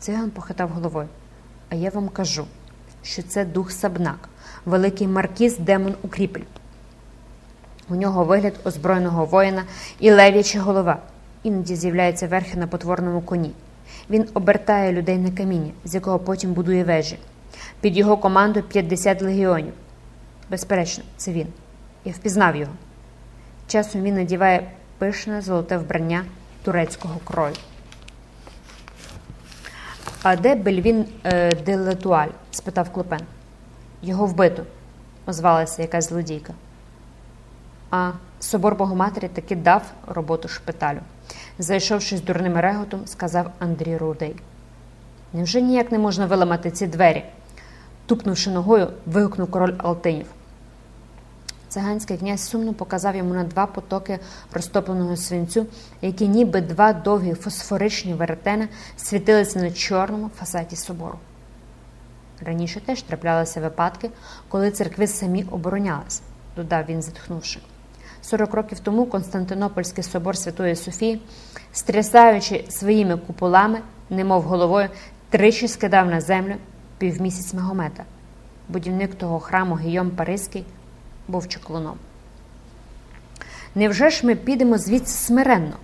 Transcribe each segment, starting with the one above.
Циган похитав головою. А я вам кажу, що це дух Сабнак, великий маркіз демон укріпель. У нього вигляд озброєного воїна і лев'яча голова. Іноді з'являється верхи на потворному коні. Він обертає людей на каміння, з якого потім будує вежі. Під його командою 50 легіонів. Безперечно, це він. Я впізнав його. Часом він надіває пишне золоте вбрання турецького крою. А де Бельвін е, де Летуаль? спитав Клопен. Його вбито, озвалася якась злодійка. А собор Богоматері таки дав роботу шпиталю. Зайшовши дурним реготом, сказав Андрій Рудей. Невже ніяк не можна виламати ці двері? Тупнувши ногою, вигукнув король Алтинів. Циганський князь сумно показав йому на два потоки розтопленого свинцю, які ніби два довгі фосфоричні веретена світилися на чорному фасаді собору. Раніше теж траплялися випадки, коли церкви самі оборонялись, додав він, зітхнувши. Сорок років тому Константинопольський собор Святої Софії, стрясаючи своїми куполами, немов головою, тричі скидав на землю півмісяць Магомета. Будівник того храму Гійом Паризький був чоклуном. Невже ж ми підемо звідси смиренно,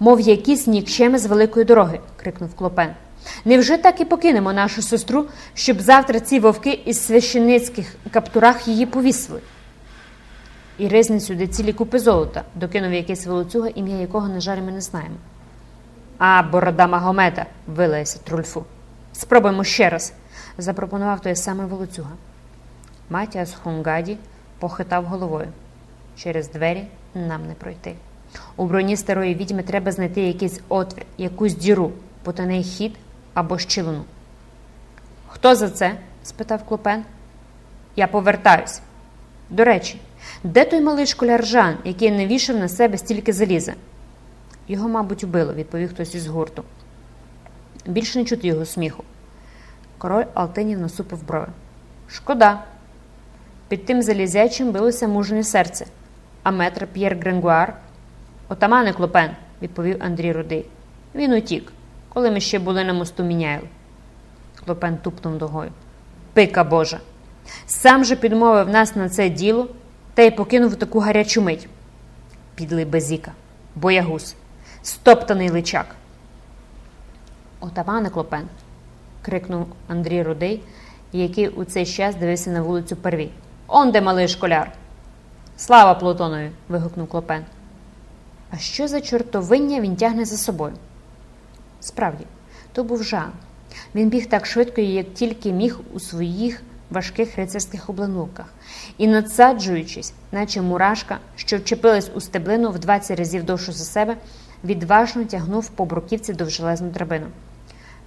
мов якісь нікчеми з великої дороги? крикнув Клопен. Невже так і покинемо нашу сестру, щоб завтра ці вовки із священицьких каптурах її повісили? І ризне сюди цілі купи золота, докинув якийсь волоцюга, ім'я якого, на жаль, ми не знаємо. А, борода Магомета, вилається трульфу. Спробуємо ще раз, запропонував той самий волоцюга. Матіас Хунгаді похитав головою. Через двері нам не пройти. У броні старої відьми треба знайти якийсь отвір, якусь діру, потайний хід або щілину. Хто за це? спитав Клопен. Я повертаюсь. До речі, де той малий школяр Жан, який не вішав на себе стільки заліза? Його, мабуть, убило, відповів хтось із гурту. Більше не чути його сміху. Король Алтинів насупив брови. Шкода. Під тим залізячим билося мужне серце, а метр П'єр Гренгуар. Отамане Клопен, відповів Андрій Рудий. Він утік, коли ми ще були на мосту Міняйл. Клопен тупнув ногою. Пика Божа! Сам же підмовив нас на це діло та й покинув таку гарячу мить. Підлий безіка, боягуз, стоптаний личак. Отамане Клопен. крикнув Андрій Рудий, який у цей час дивився на вулицю Перві. Он де малий школяр. Слава Плутонові. вигукнув Клопен. А що за чортовиння він тягне за собою? Справді, то був Жан. Він біг так швидко, як тільки міг у своїх важких рицарських обладунках, і, надсаджуючись, наче мурашка, що вчепилась у стеблину в 20 разів довшу за себе, відважно тягнув по бруківці довжелезну драбину.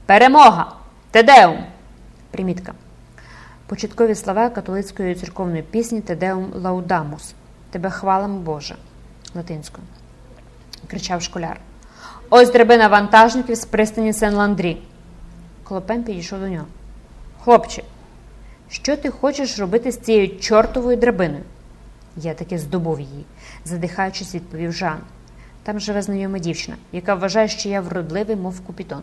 Перемога! Тедеум! Примітка. Початкові слова католицької церковної пісні Тедеум Лаудамус. Тебе хвалимо Боже. латинською. кричав школяр. Ось драбина вантажників з пристані Сен-Ландрі. Клопен підійшов до нього. Хлопче, що ти хочеш робити з цією чортовою драбиною? Я таки здобув її, задихаючись, відповів Жан. Там живе знайома дівчина, яка вважає, що я вродливий, мов купітон.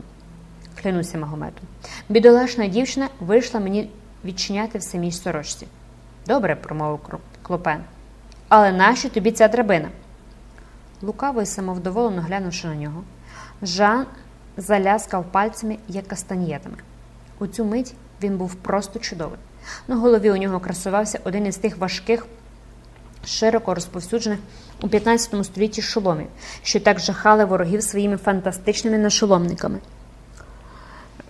Клянуся Магометом. Бідолашна дівчина вийшла мені відчиняти в самій сорочці. Добре, промовив Клопен. Але нащо тобі ця драбина? Лукаво і самовдоволено глянувши на нього, Жан заляскав пальцями, як кастаньєтами. У цю мить він був просто чудовий. На голові у нього красувався один із тих важких, широко розповсюджених у 15 столітті шоломів, що так жахали ворогів своїми фантастичними нашоломниками.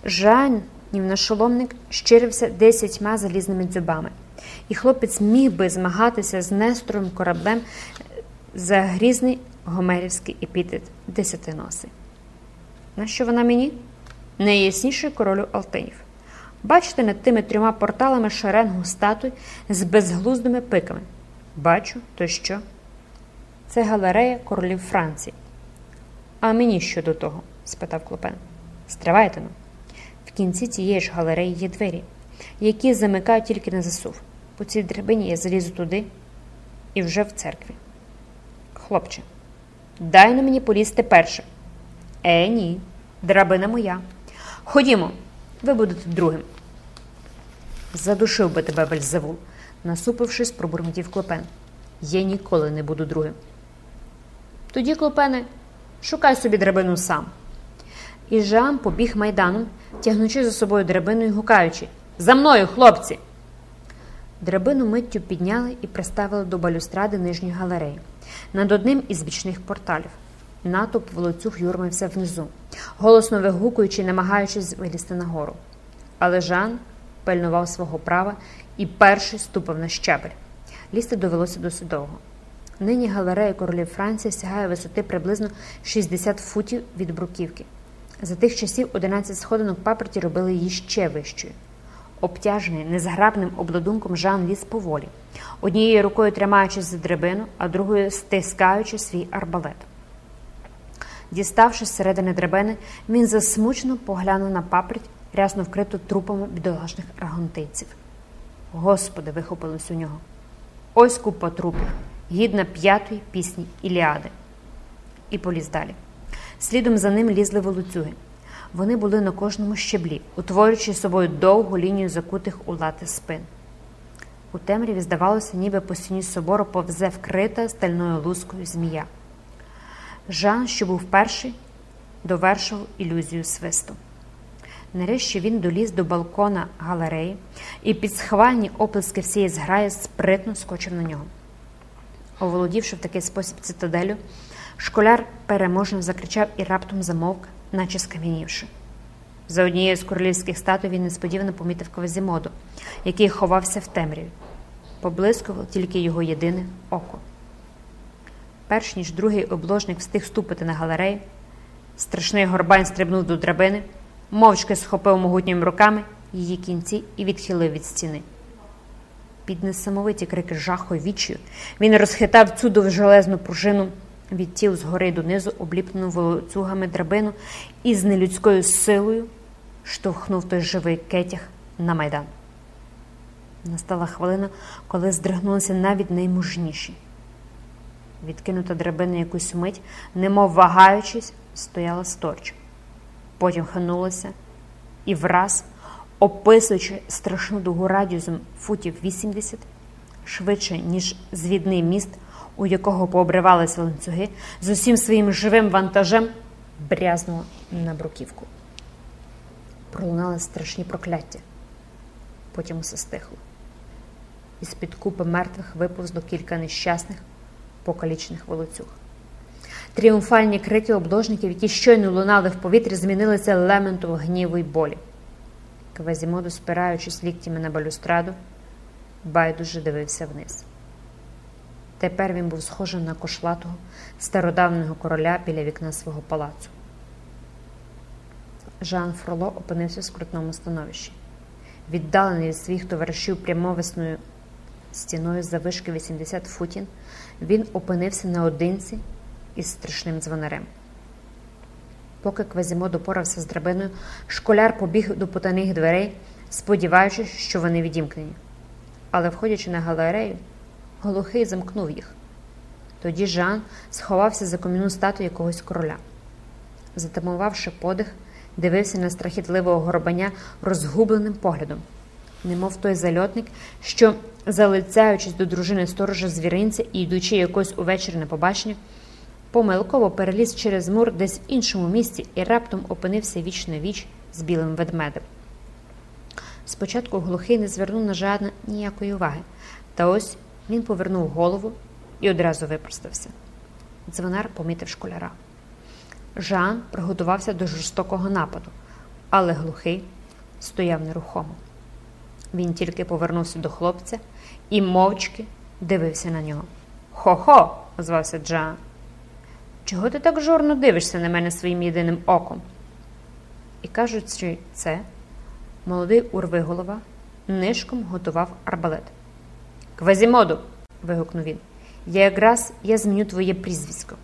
Жан нашоломник щирився десятьма залізними дзюбами, і хлопець міг би змагатися з Несторовим кораблем за грізний гомерівський епітет десятиноси. Нащо вона мені? Найясніший королю Алтинів. Бачите над тими трьома порталами шеренгу статуй з безглуздими пиками. Бачу, то що? Це галерея королів Франції. А мені що до того? спитав Клопен. Стривайте ну. Кінці цієї ж галереї є двері, які замикають тільки на засув. По цій драбині я залізу туди і вже в церкві. Хлопче, дай на мені полізти перше. Е, ні, драбина моя. Ходімо, ви будете другим. Задушив би тебе Вельзевул, насупившись, пробурмотів клопен. Я ніколи не буду другим. Тоді, клопене, шукай собі драбину сам. І Жан побіг майданом, тягнучи за собою драбину і гукаючи За мною, хлопці! Драбину миттю підняли і приставили до балюстради нижньої галереї над одним із бічних порталів. Натовп волоцюг юрмився внизу, голосно вигукуючи, намагаючись вилізти нагору. Але Жан пильнував свого права і перший ступив на щабель. Лізти довелося досить довго. Нині галерея королів Франції сягає висоти приблизно 60 футів від бруківки. За тих часів 11 сходинок паперті робили її ще вищою. Обтяжений незграбним обладунком Жан ліз поволі, однією рукою тримаючись за драбину, а другою стискаючи свій арбалет. Діставшись середини драбини, він засмучено поглянув на паперть, рясно вкриту трупами бідолашних аргонтийців. Господи, вихопилось у нього. Ось купа трупів, гідна п'ятої пісні Іліади. І поліз далі. Слідом за ним лізли волоцюги. Вони були на кожному щеблі, утворюючи собою довгу лінію закутих у лати спин. У темряві, здавалося, ніби по стіні собору повзе вкрита стальною лускою змія. Жан, що був перший, довершив ілюзію свисту. Нарешті він доліз до балкона галереї і під схвальні оплески всієї зграї спритно скочив на нього. Оволодівши в такий спосіб цитаделю, школяр переможно закричав і раптом замовк, наче скам'янівши. За однією з королівських статуй він несподівано помітив Квазімоду, який ховався в темряві. Поблискувало тільки його єдине око. Перш ніж другий обложник встиг ступити на галерею, страшний горбань стрибнув до драбини, мовчки схопив могутніми руками її кінці і відхилив від стіни. Під несамовиті крики жаху й він розхитав цю довжелезну пружину від тіл згори донизу, обліплену волоцюгами драбину, і з нелюдською силою штовхнув той живий кетяг на майдан. Настала хвилина, коли здригнулися навіть наймужніші. Відкинута драбина якусь мить, немов вагаючись, стояла сторч. Потім ханулася і враз, описуючи страшну дугу радіусом футів 80, швидше, ніж звідний міст, у якого пообривалися ланцюги, з усім своїм живим вантажем брязнула на бруківку. Пролунали страшні прокляття. Потім усе стихло. Із під купи мертвих виповзло кілька нещасних покалічних волоцюг. Тріумфальні крики обложників, які щойно лунали в повітрі, змінилися лементом гніву й болі. Квазімоду, спираючись ліктями на балюстраду, байдуже дивився вниз. Тепер він був схожий на кошлатого стародавнього короля біля вікна свого палацу. Жан Фроло опинився в скрутному становищі. Віддалений від своїх товаришів прямовисною стіною завишки 80 футін, він опинився наодинці із страшним дзвонарем. Поки Квазімо допорався з драбиною, школяр побіг до потайних дверей, сподіваючись, що вони відімкнені. Але, входячи на галерею, глухий замкнув їх. Тоді Жан сховався за кам'яну статую якогось короля. Затамувавши подих, дивився на страхітливого горобаня розгубленим поглядом, немов той зальотник, що, залицяючись до дружини сторожа звіринця і йдучи якось увечері на побачення, помилково переліз через мур десь в іншому місці і раптом опинився віч на віч з білим ведмедем. Спочатку глухий не звернув на жадна ніякої уваги, та ось він повернув голову і одразу випростався. Дзвонар помітив школяра. Жан приготувався до жорстокого нападу, але глухий стояв нерухомо. Він тільки повернувся до хлопця і мовчки дивився на нього. Хо-хо! озвався Джан. Чого ти так жорно дивишся на мене своїм єдиним оком? І кажучи це, молодий урвиголова нишком готував арбалет. Квазімоду. вигукнув він. Я якраз я зміню твоє прізвисько.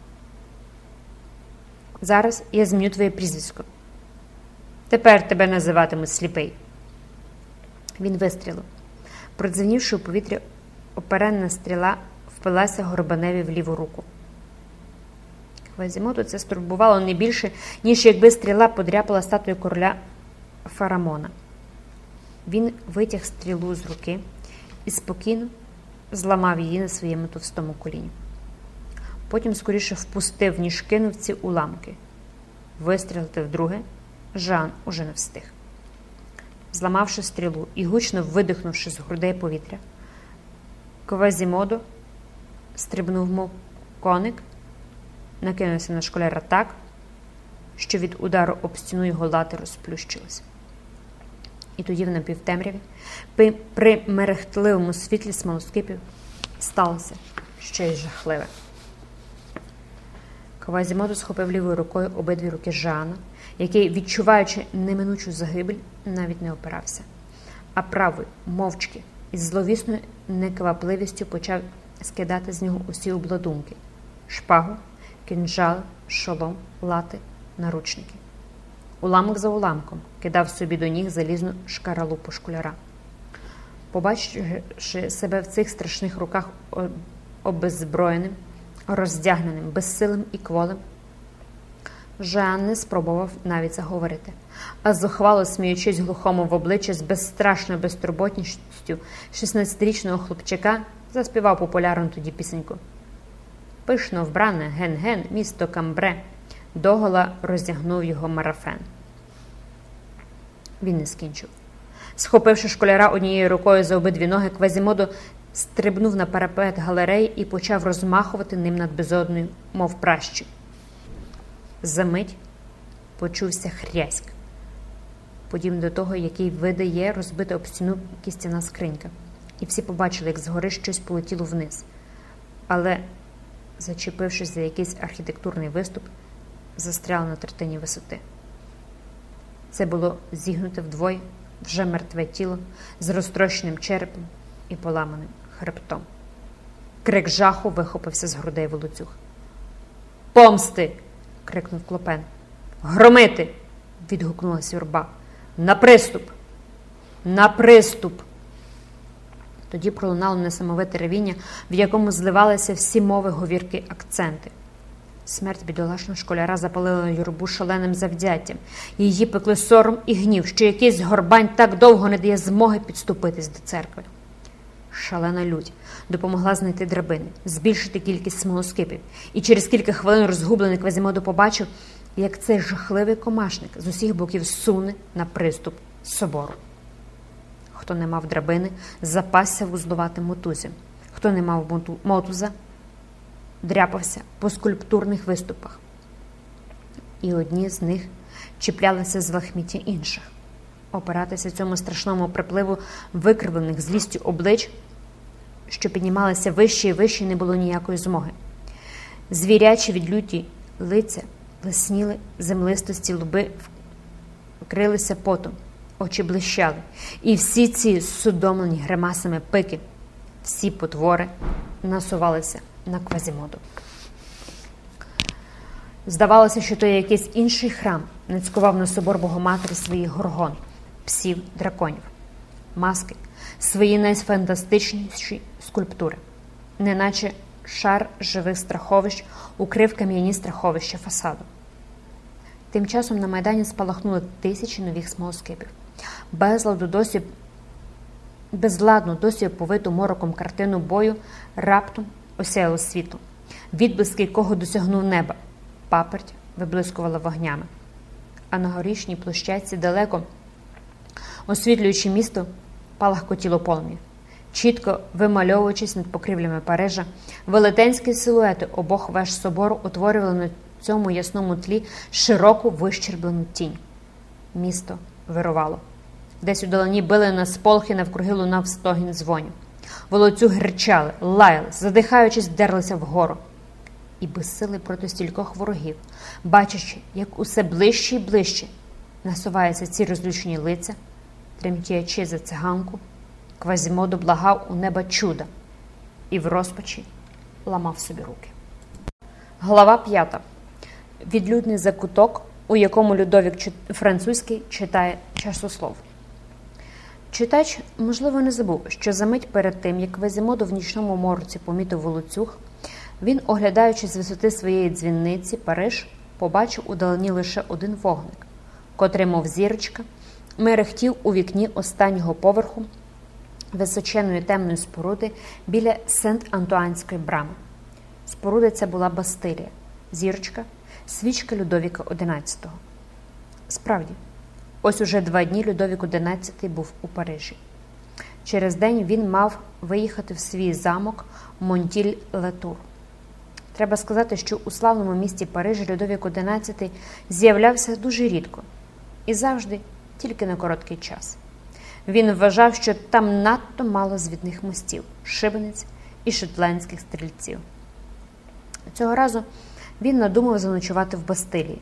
Зараз я зміню твоє прізвисько. Тепер тебе називатимуть сліпий. Він вистрілив. Продзвенівши у повітрі, оперенна стріла впилася горбаневі в ліву руку. Квазімоту це стурбувало не більше, ніж якби стріла подряпала статую короля Фарамона. Він витяг стрілу з руки і спокійно зламав її на своєму товстому коліні. Потім скоріше впустив, ніж кинув ці уламки. Вистрілити вдруге, Жан уже не встиг. Зламавши стрілу і гучно видихнувши з грудей повітря, Квазімодо стрибнув, мов коник, накинувся на школяра так, що від удару об стіну його лати розплющилися. І тоді в напівтемряві, при мерехтливому світлі смолоскипів, сталося щось жахливе. Квазімодо схопив лівою рукою обидві руки Жана, який, відчуваючи неминучу загибель, навіть не опирався, а правою, мовчки, із зловісною неквапливістю почав скидати з нього усі обладунки шпагу, кинджал, шолом, лати, наручники. Уламок за уламком кидав собі до ніг залізну шкаралупу школяра. Побачивши себе в цих страшних руках обеззброєним, роздягненим, безсилим і кволим, Жан не спробував навіть заговорити, а зухвало сміючись глухому в обличчя з безстрашною безтурботністю 16-річного хлопчика, заспівав популярну тоді пісеньку. Пишно вбране ген-ген, місто Камбре, догола роздягнув його марафен. Він не скінчив. Схопивши школяра однією рукою за обидві ноги, Квазімодо стрибнув на парапет галереї і почав розмахувати ним над безодною, мов пращі. Замить почувся хряськ, подібно до того, який видає розбита об стіну кістяна скринька, і всі побачили, як згори щось полетіло вниз. Але, зачепившись за якийсь архітектурний виступ, застряли на третині висоти. Це було зігнуте вдвоє вже мертве тіло з розтрощеним черепом і поламаним хребтом. Крик жаху вихопився з грудей волоцюг. Помсти! крикнув клопен. Громити! відгукнулася юрба. На приступ! На приступ! Тоді пролунало несамовите ревіння, в якому зливалися всі мови говірки акценти. Смерть бідолашного школяра запалила юрбу шаленим завдяттям. Її пекли сором і гнів, що якийсь горбань так довго не дає змоги підступитись до церкви. Шалена лють допомогла знайти драбини, збільшити кількість смолоскипів, і через кілька хвилин розгублений Квазімодо побачив, як цей жахливий комашник з усіх боків суне на приступ собору. Хто не мав драбини, запасся вузлуватим мотузям. Хто не мав мотуза, дряпався по скульптурних виступах. І одні з них чіплялися з лахміття інших. Опиратися цьому страшному припливу викривлених злістю облич, що піднімалися вище і вище, не було ніякої змоги. Звірячі від люті лиця лисніли землистості луби, вкрилися потом, очі блищали, і всі ці судомлені гримасами пики, всі потвори насувалися на квазімоду. Здавалося, що то якийсь інший храм нацькував на собор Богоматері своїх горгон, псів, драконів, маски, свої найфантастичніші скульптури, неначе шар живих страховищ укрив кам'яні страховища фасаду. Тим часом на Майдані спалахнули тисячі нових смолоскипів. Безладу досі безладну, досі оповиту мороком картину бою раптом осяяло світло, відблиски якого досягнув неба. Паперть виблискувала вогнями. А на горішній площадці далеко, освітлюючи місто, палахкотіло полум'я. Чітко вимальовуючись над покрівлями Парижа, велетенські силуети обох веж собору утворювали на цьому ясному тлі широку вищерблену тінь. Місто вирувало. Десь у долині били на сполхи навкруги лунав стогін дзвонів. Волоцю гричали, лаяли, задихаючись, дерлися вгору. І безсили проти стількох ворогів, бачачи, як усе ближче і ближче насуваються ці розлючені лиця, тремтіячи за циганку, Квазімоду благав у неба чуда і в розпачі ламав собі руки. Глава п'ята. Відлюдний закуток, у якому Людовік Французький читає часослов. Читач, можливо, не забув, що за мить перед тим, як Квазімоду в нічному морці помітив волоцюг, він, оглядаючи з висоти своєї дзвінниці Париж, побачив удалені лише один вогник, котрий, мов зірочка, мерехтів у вікні останнього поверху височеної темної споруди біля Сент-Антуанської брами. Споруда ця була Бастилія, зірочка, свічка Людовіка XI. Справді, ось уже два дні Людовік XI був у Парижі. Через день він мав виїхати в свій замок Монтіль Летур. Треба сказати, що у славному місті Парижі Людовік XI з'являвся дуже рідко і завжди тільки на короткий час. Він вважав, що там надто мало звідних мостів, шибениць і шотландських стрільців. Цього разу він надумав заночувати в Бастилії.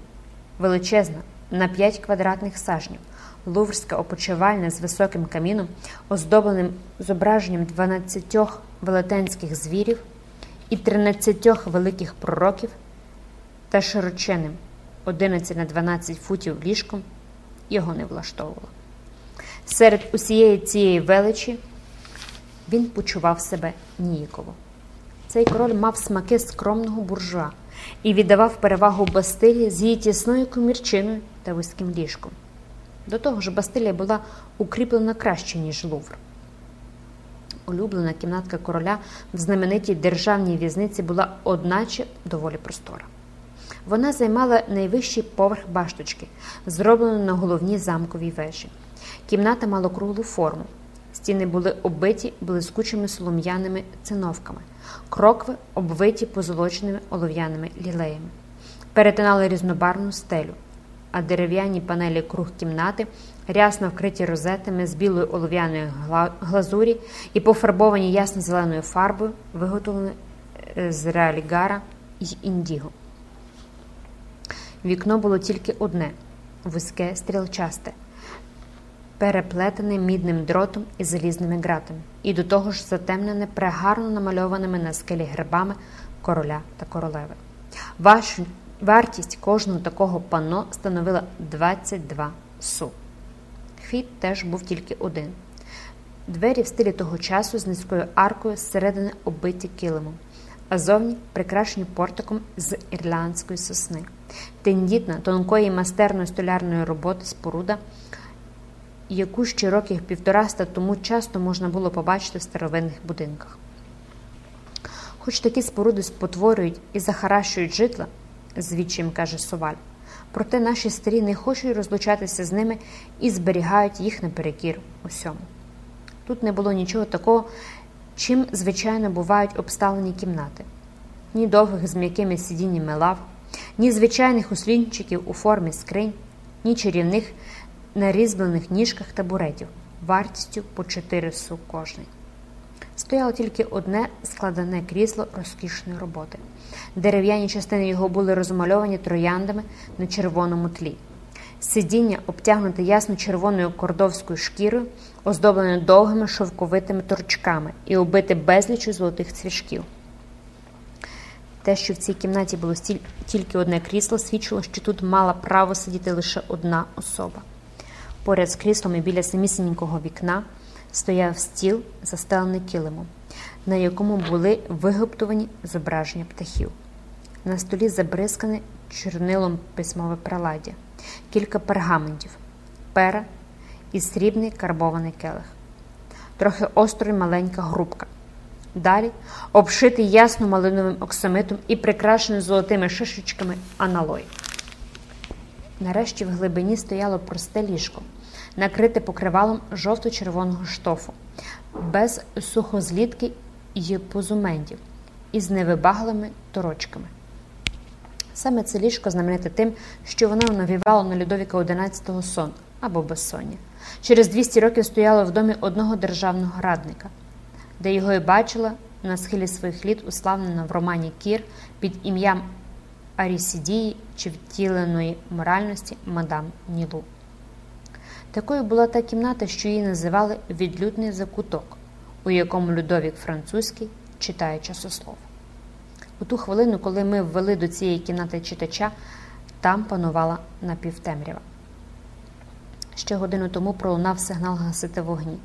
Величезна, на 5 квадратних сажнів, луврська опочивальня з високим каміном, оздобленим зображенням 12 велетенських звірів і 13 великих пророків та широченим 11 на 12 футів ліжком його не влаштовувало. Серед усієї цієї величі він почував себе ніяково. Цей король мав смаки скромного буржуа і віддавав перевагу Бастилії з її тісною комірчиною та вузьким ліжком. До того ж, Бастилія була укріплена краще, ніж Лувр. Улюблена кімнатка короля в знаменитій державній в'язниці була одначе доволі простора. Вона займала найвищий поверх башточки, зроблену на головній замковій вежі. Кімната мала круглу форму. Стіни були оббиті блискучими солом'яними циновками, крокви обвиті позолоченими олов'яними лілеями, перетинали різнобарвну стелю, а дерев'яні панелі круг кімнати, рясно вкриті розетами з білої олов'яної глазурі і пофарбовані ясно-зеленою фарбою, виготовлені е, з реалігара й індіго. Вікно було тільки одне вузьке, стрілчасте переплетене мідним дротом і залізними ґратами, і до того ж затемнене прегарно намальованими на скелі гербами короля та королеви. Ваш, вартість кожного такого панно становила 22 су. Хід теж був тільки один. Двері в стилі того часу з низькою аркою зсередини оббиті килимом, а зовні прикрашені портиком з ірландської сосни. Тендітна, тонкої мастерної столярної роботи споруда яку ще років півтораста тому часто можна було побачити в старовинних будинках. Хоч такі споруди спотворюють і захаращують житла, звідчим каже Соваль, проте наші старі не хочуть розлучатися з ними і зберігають їх наперекір усьому. Тут не було нічого такого, чим, звичайно, бувають обставлені кімнати, ні довгих з м'якими сидіннями лав, ні звичайних услінчиків у формі скринь, ні чарівних на різьблених ніжках табуретів вартістю по 4 су кожний. Стояло тільки одне складене крісло розкішної роботи. Дерев'яні частини його були розмальовані трояндами на червоному тлі. Сидіння, обтягнуте ясно-червоною кордовською шкірою, оздоблене довгими шовковитими торчками і оббите безлічю золотих цвішків. Те, що в цій кімнаті було тільки одне крісло, свідчило, що тут мала право сидіти лише одна особа. Поряд з кріслом і біля самісінького вікна стояв стіл, застелений килимом, на якому були вигоптовані зображення птахів. На столі забризкане чорнилом письмове приладдя, кілька пергаментів, пера і срібний карбований келих, трохи остро й маленька грубка. Далі обшитий ясно малиновим оксамитом і прикрашений золотими шишечками аналой. Нарешті в глибині стояло просте ліжко, накрите покривалом жовто-червоного штофу, без сухозлітки й позументів, із невибаглими торочками. Саме це ліжко знамените тим, що воно навівало на Людовіка XI сон або безсоння. Через 200 років стояло в домі одного державного радника, де його і бачила на схилі своїх літ уславлена в романі Кір під ім'ям Арісідії чи втіленої моральності мадам Нілу. Такою була та кімната, що її називали відлюдний закуток, у якому Людовік Французький читає часослов. У ту хвилину, коли ми ввели до цієї кімнати читача, там панувала напівтемрява. Ще годину тому пролунав сигнал гасити вогні.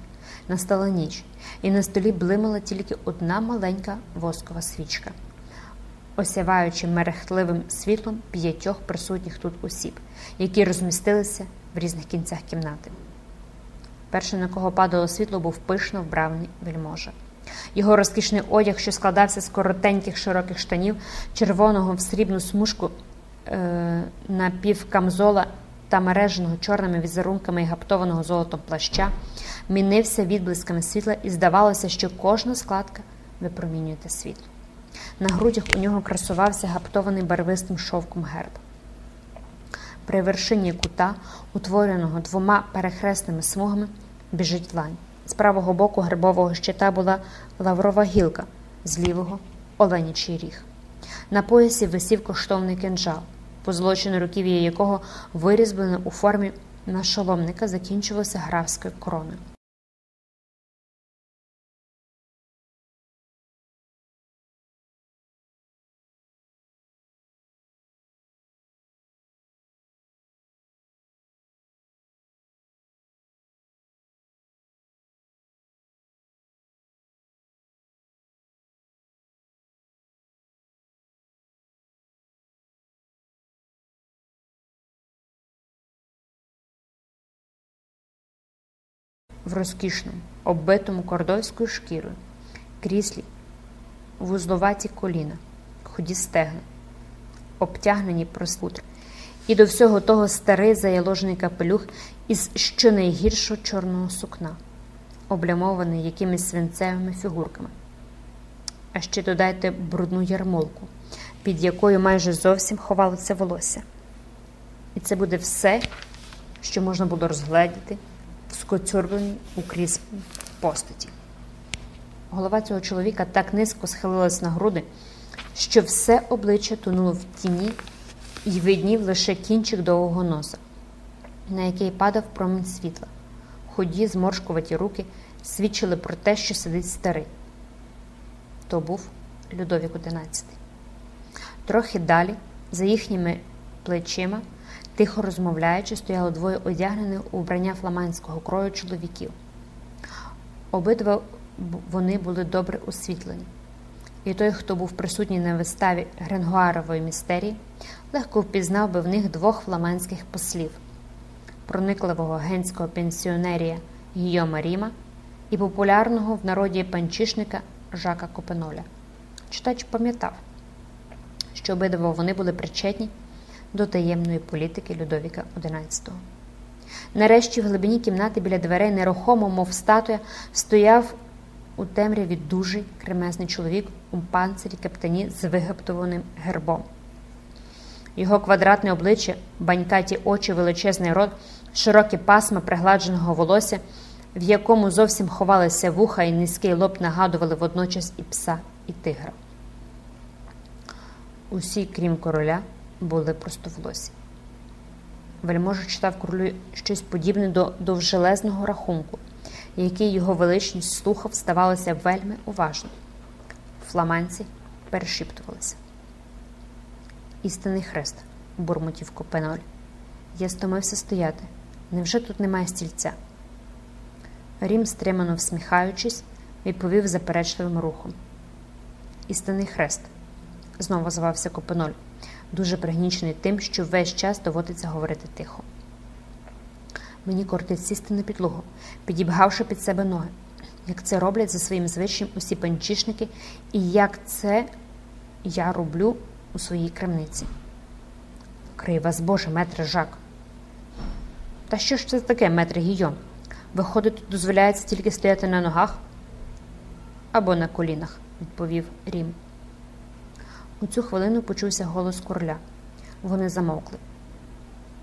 Настала ніч, і на столі блимала тільки одна маленька воскова свічка осяваючи мерехтливим світлом п'ятьох присутніх тут осіб, які розмістилися в різних кінцях кімнати. Перший, на кого падало світло, був пишно вбраний вельможа. Його розкішний одяг, що складався з коротеньких широких штанів, червоного в срібну смужку е, напівкамзола та мереженого чорними візерунками і гаптованого золотом плаща, мінився відблисками світла, і здавалося, що кожна складка випромінює те світло. На грудях у нього красувався гаптований барвистим шовком герб. При вершині кута, утвореного двома перехресними смугами, біжить лань. З правого боку гербового щита була лаврова гілка, з лівого оленячий ріг. На поясі висів коштовний кинджал, позолочене руків'я якого вирізблене у формі нашоломника закінчувалося графською короною. В розкішному, оббитому кордовською шкірою, кріслі, вузловаті коліна, худі стегна, обтягнені проспутр. І до всього того старий заяложений капелюх із щонайгіршого чорного сукна, облямований якимись свинцевими фігурками. А ще додайте брудну ярмолку, під якою майже зовсім ховалося волосся. І це буде все, що можна було розгледіти скоцюрбленій у крізь постаті. Голова цього чоловіка так низько схилилась на груди, що все обличчя тонуло в тіні і виднів лише кінчик довгого носа, на який падав промінь світла. Ході, зморшкуваті руки свідчили про те, що сидить старий. То був Людовік XI. Трохи далі, за їхніми плечима, Тихо розмовляючи, стояло двоє одягнених у вбрання фламандського крою чоловіків. Обидва вони були добре освітлені, і той, хто був присутній на виставі Гренгуарової містерії, легко впізнав би в них двох фламандських послів проникливого генського пенсіонерія Гійома Ріма і популярного в народі панчишника Жака Копеноля. Читач пам'ятав, що обидва вони були причетні до таємної політики Людовіка XI. Нарешті в глибині кімнати біля дверей нерухомо, мов статуя, стояв у темряві дужий кремезний чоловік у панцирі каптані з вигаптованим гербом. Його квадратне обличчя, банькаті очі, величезний рот, широкі пасма пригладженого волосся, в якому зовсім ховалися вуха і низький лоб нагадували водночас і пса, і тигра. Усі, крім короля, були простоволосі. Вельможа читав королю щось подібне до довжелезного рахунку, який його величність слухав, здавалося вельми уважно. Фламанці перешіптувалися. Істинний хрест, бурмотів Копеноль. Я стомився стояти. Невже тут немає стільця? Рім, стримано всміхаючись, відповів заперечливим рухом. Істинний хрест, знову звався Копеноль дуже пригнічений тим, що весь час доводиться говорити тихо. Мені кортить сісти на підлогу, підібгавши під себе ноги, як це роблять за своїм звичаєм усі панчішники, і як це я роблю у своїй крамниці. Крий вас, Боже, метре жак. Та що ж це таке, метре Гійон? Виходить, дозволяється тільки стояти на ногах або на колінах, відповів Рім. У цю хвилину почувся голос короля. Вони замовкли.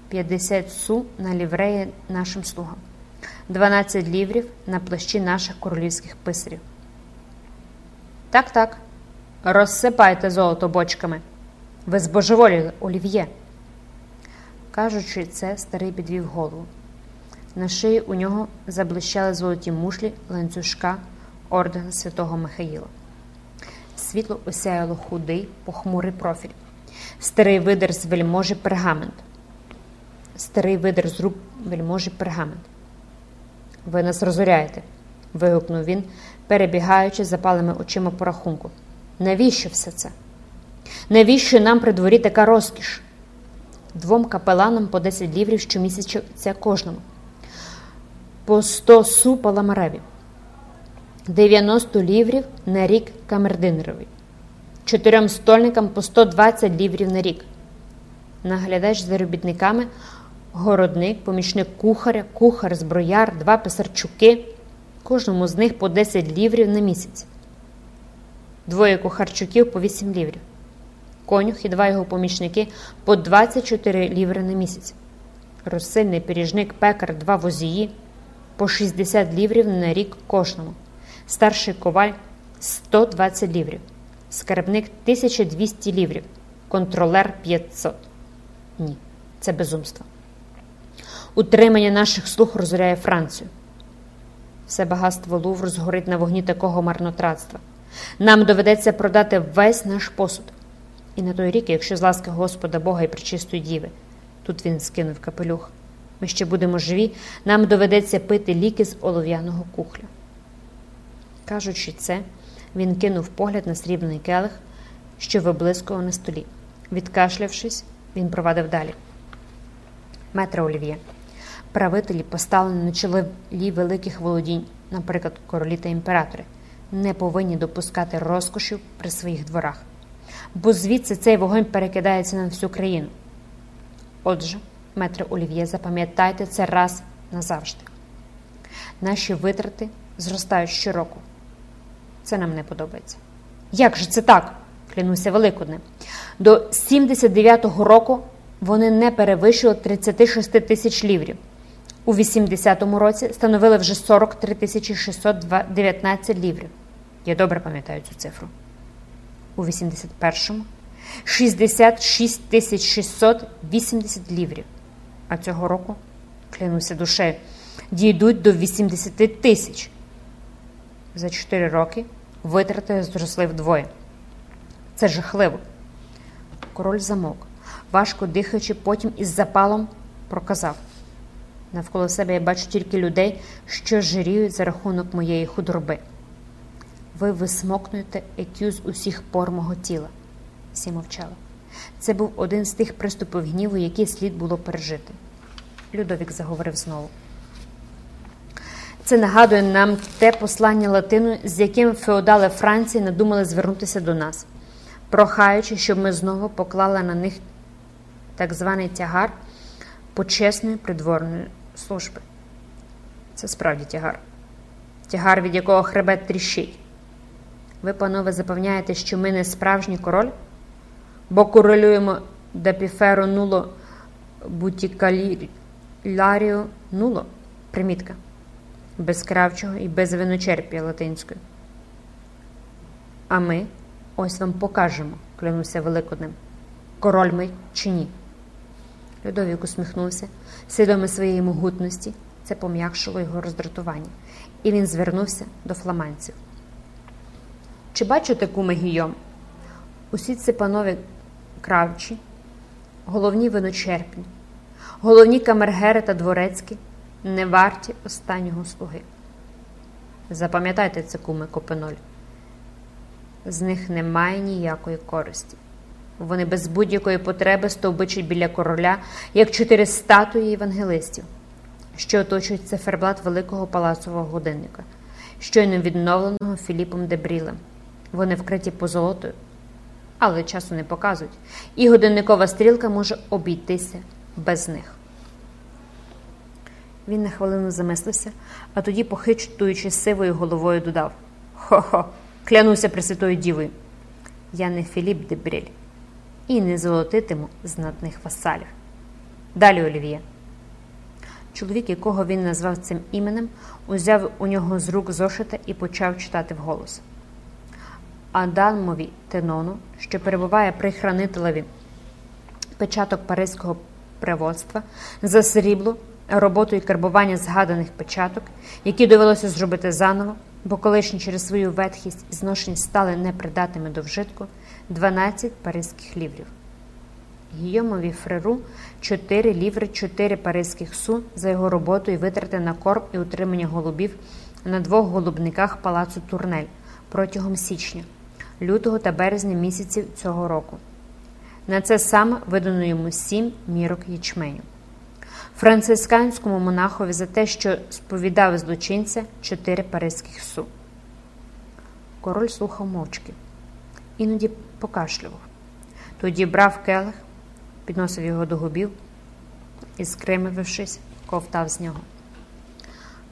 П'ятдесят су на лівреї нашим слугам, дванадцять ліврів на плащі наших королівських писарів. Так, так. Розсипайте золото бочками. Ви збожеволіли, Олів'є. Кажучи, це, старий підвів голову. На шиї у нього заблищали золоті мушлі ланцюжка ордена святого Михаїла світло осяяло худий, похмурий профіль, старий видер з вельможі пергамент. Старий видер з рук вельможі пергамент. Ви нас розоряєте, вигукнув він, перебігаючи запалими очима по рахунку. Навіщо все це? Навіщо нам при дворі така розкіш? Двом капеланам по 10 ліврів щомісяця кожному. по 100 су паламареві, 90 ліврів на рік камердинерові, чотирьом стольникам по 120 ліврів на рік. Наглядач за робітниками, городник, помічник кухаря, кухар, зброяр, два писарчуки, кожному з них по 10 ліврів на місяць, двоє кухарчуків по 8 ліврів, конюх і два його помічники по 24 ліври на місяць, розсильний пиріжник, пекар, два возії по 60 ліврів на рік кожному, старший коваль 120 ліврів, скарбник 1200 ліврів, контролер 500. Ні, це безумство. Утримання наших слуг розоряє Францію. Все багатство Лувру згорить на вогні такого марнотратства. Нам доведеться продати весь наш посуд. І на той рік, якщо з ласки Господа Бога і причистої діви, тут він скинув капелюх. Ми ще будемо живі, нам доведеться пити ліки з олов'яного кухля. Кажучи це, він кинув погляд на срібний келих, що виблискував на столі. Відкашлявшись, він провадив далі. Метра Олів'є. Правителі, поставлені на чолі великих володінь, наприклад, королі та імператори, не повинні допускати розкошів при своїх дворах, бо звідси цей вогонь перекидається на всю країну. Отже, метре Олів'є, запам'ятайте це раз назавжди. Наші витрати зростають щороку. Це нам не подобається. Як же це так? Клянуся Великоднем. До 79-го року вони не перевищили 36 тисяч ліврів. У 80-му році становили вже 43 тисячі 619 ліврів. Я добре пам'ятаю цю цифру. У 81-му 66 тисяч 680 ліврів. А цього року, клянуся душею, дійдуть до 80 тисяч. За 4 роки витрати зросли вдвоє. Це жахливо. Король замовк, важко дихаючи, потім із запалом проказав. Навколо себе я бачу тільки людей, що жиріють за рахунок моєї худорби. Ви висмокнуєте екю з усіх пор мого тіла. Всі мовчали. Це був один з тих приступів гніву, які слід було пережити. Людовік заговорив знову. Це нагадує нам те послання Латину, з яким феодали Франції надумали звернутися до нас, прохаючи, щоб ми знову поклали на них так званий тягар почесної придворної служби. Це справді тягар. Тягар, від якого хребет тріщить. Ви, панове, запевняєте, що ми не справжній король, бо королюємо депіферо нуло бутікаляріо нуло. Примітка. Без кравчого і без виночерпія латинською. А ми ось вам покажемо, клянуся Великоднем, король ми чи ні. Людовік усміхнувся, свідомий своєї могутності, це пом'якшило його роздратування, і він звернувся до фламандців. Чи бачите куми Гійом? Усі ці панові кравчі, головні виночерпні, головні камергери та дворецькі не варті останнього слуги. Запам'ятайте це, куми Копеноль. З них немає ніякої користі. Вони без будь-якої потреби стовбичать біля короля, як чотири статуї євангелистів, що оточують циферблат великого палацового годинника, щойно відновленого Філіпом Дебрілем. Вони вкриті позолотою, але часу не показують, і годинникова стрілка може обійтися без них. Він на хвилину замислився, а тоді, похичуючи сивою головою, додав: Хо-хо, клянуся Пресвятою Дівою. Я не Філіп Дебріль і не золотитиму знатних васалів. Далі Олів'є. Чоловік, якого він назвав цим іменем, узяв у нього з рук зошита і почав читати вголос. Адамові Тенону, що перебуває при хранителеві печаток Паризького приводства, за срібло, роботу і карбування згаданих печаток, які довелося зробити заново, бо колишні через свою ветхість і зношеність стали непридатними до вжитку, 12 паризьких ліврів. Гійомові фреру 4 ліври, 4 паризьких су за його роботу і витрати на корм і утримання голубів на двох голубниках палацу Турнель протягом січня, лютого та березня місяців цього року. На це саме видано йому 7 мірок ячменю. Францисканському монахові за те, що сповідав злочинця чотири паризьких су. Король слухав мовчки, іноді покашлював. Тоді брав келих, підносив його до губів і, скримившись, ковтав з нього.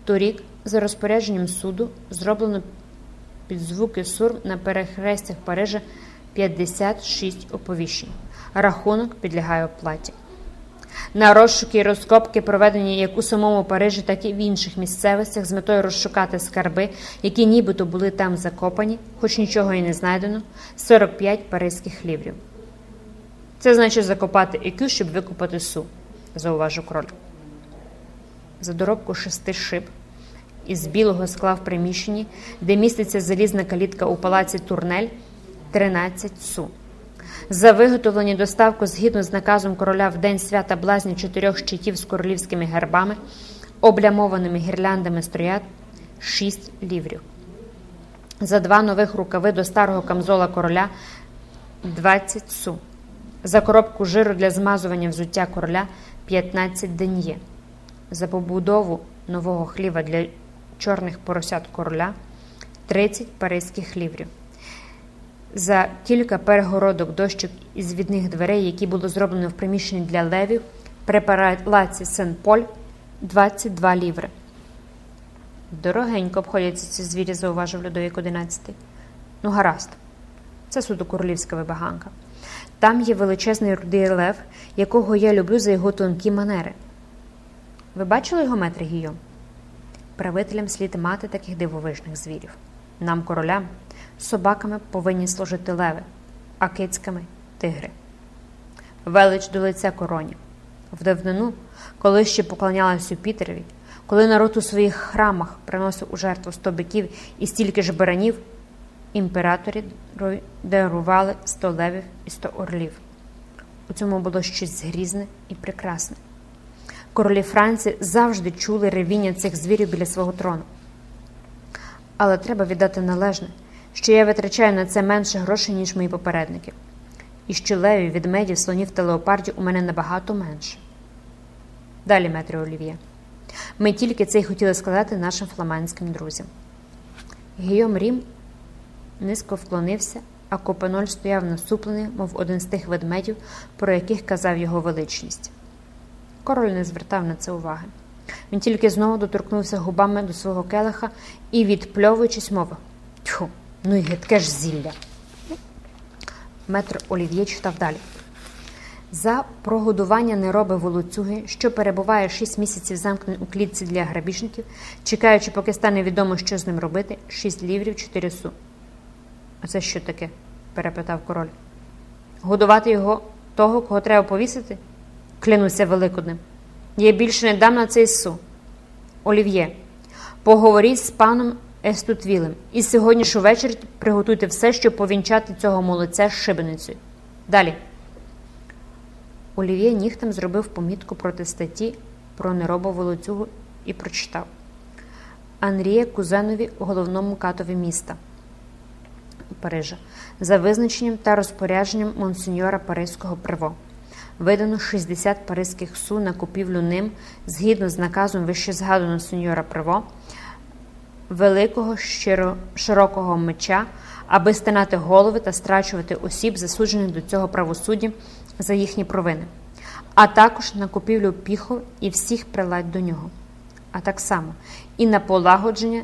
Торік, за розпорядженням суду, зроблено під звуки сур на перехрестях Парижа 56 оповіщень. Рахунок підлягає оплаті. На розшуки і розкопки, проведені як у самому Парижі, так і в інших місцевостях, з метою розшукати скарби, які нібито були там закопані, хоч нічого і не знайдено, 45 паризьких ліврів. Це значить закопати ікю, щоб викопати су, зауважив король. За доробку шести шиб із білого скла в приміщенні, де міститься залізна калітка у палаці Турнель 13 су. За виготовлені доставку згідно з наказом короля в день свята блазні чотирьох щитів з королівськими гербами, облямованими гірляндами стоять 6 ліврів. За два нових рукави до старого камзола короля 20 су. За коробку жиру для змазування взуття короля 15 ден'є. За побудову нового хліва для чорних поросят короля 30 паризьких ліврів. За кілька перегородок дощок із відних дверей, які було зроблено в приміщенні для левів, при палаці Сен-Поль 22 ліври. Дорогенько обходяться ці звірі, зауважив Людовік XI. Ну, гаразд, це суто королівська вибаганка. Там є величезний рудий лев, якого я люблю за його тонкі манери. Ви бачили його метри Гійом? Правителям слід мати таких дивовижних звірів. Нам, королям, собаками повинні служити леви, а кицьками тигри. Велич до лиця короні. В давнину, коли ще поклонялась Юпітерові, коли народ у своїх храмах приносив у жертву сто биків і стільки ж баранів, імператорі дарували сто левів і сто орлів. У цьому було щось грізне і прекрасне. Королі Франції завжди чули ревіння цих звірів біля свого трону. Але треба віддати належне, що я витрачаю на це менше грошей, ніж мої попередники, і що левів, ведмедів, слонів та леопардів у мене набагато менше. Далі, метри Олів'є. Ми тільки це й хотіли сказати нашим фламандським друзям. Гійом Рім низько вклонився, а Копеноль стояв насуплений, мов один з тих ведмедів, про яких казав його величність. Король не звертав на це уваги. Він тільки знову доторкнувся губами до свого келиха і, відпльовуючись, мовив Тьху, ну й гидке ж зілля. Метр Олів'є читав далі. За прогодування нероби волоцюги, що перебуває шість місяців замкнений у клітці для грабіжників, чекаючи, поки стане відомо, що з ним робити, шість ліврів, чотири су. А це що таке? перепитав король. Годувати його того, кого треба повісити? Клянуся великодним. Я більше не дам на цей су. Олів'є, поговоріть з паном Естутвілем і сьогодні ж увечері приготуйте все, щоб повінчати цього молодця з шибеницею. Далі. Олів'є нігтем зробив помітку проти статті про неробову лоцюгу і прочитав Анрія Кузенові у головному катові міста Парижа за визначенням та розпорядженням монсеньора Паризького приво. Видано 60 паризьких су на купівлю ним згідно з наказом вище згаданого сеньора Приво, великого щиро, широкого меча, аби стинати голови та страчувати осіб, засуджених до цього правосуддя за їхні провини, а також на купівлю піхов і всіх приладь до нього, а так само і на полагодження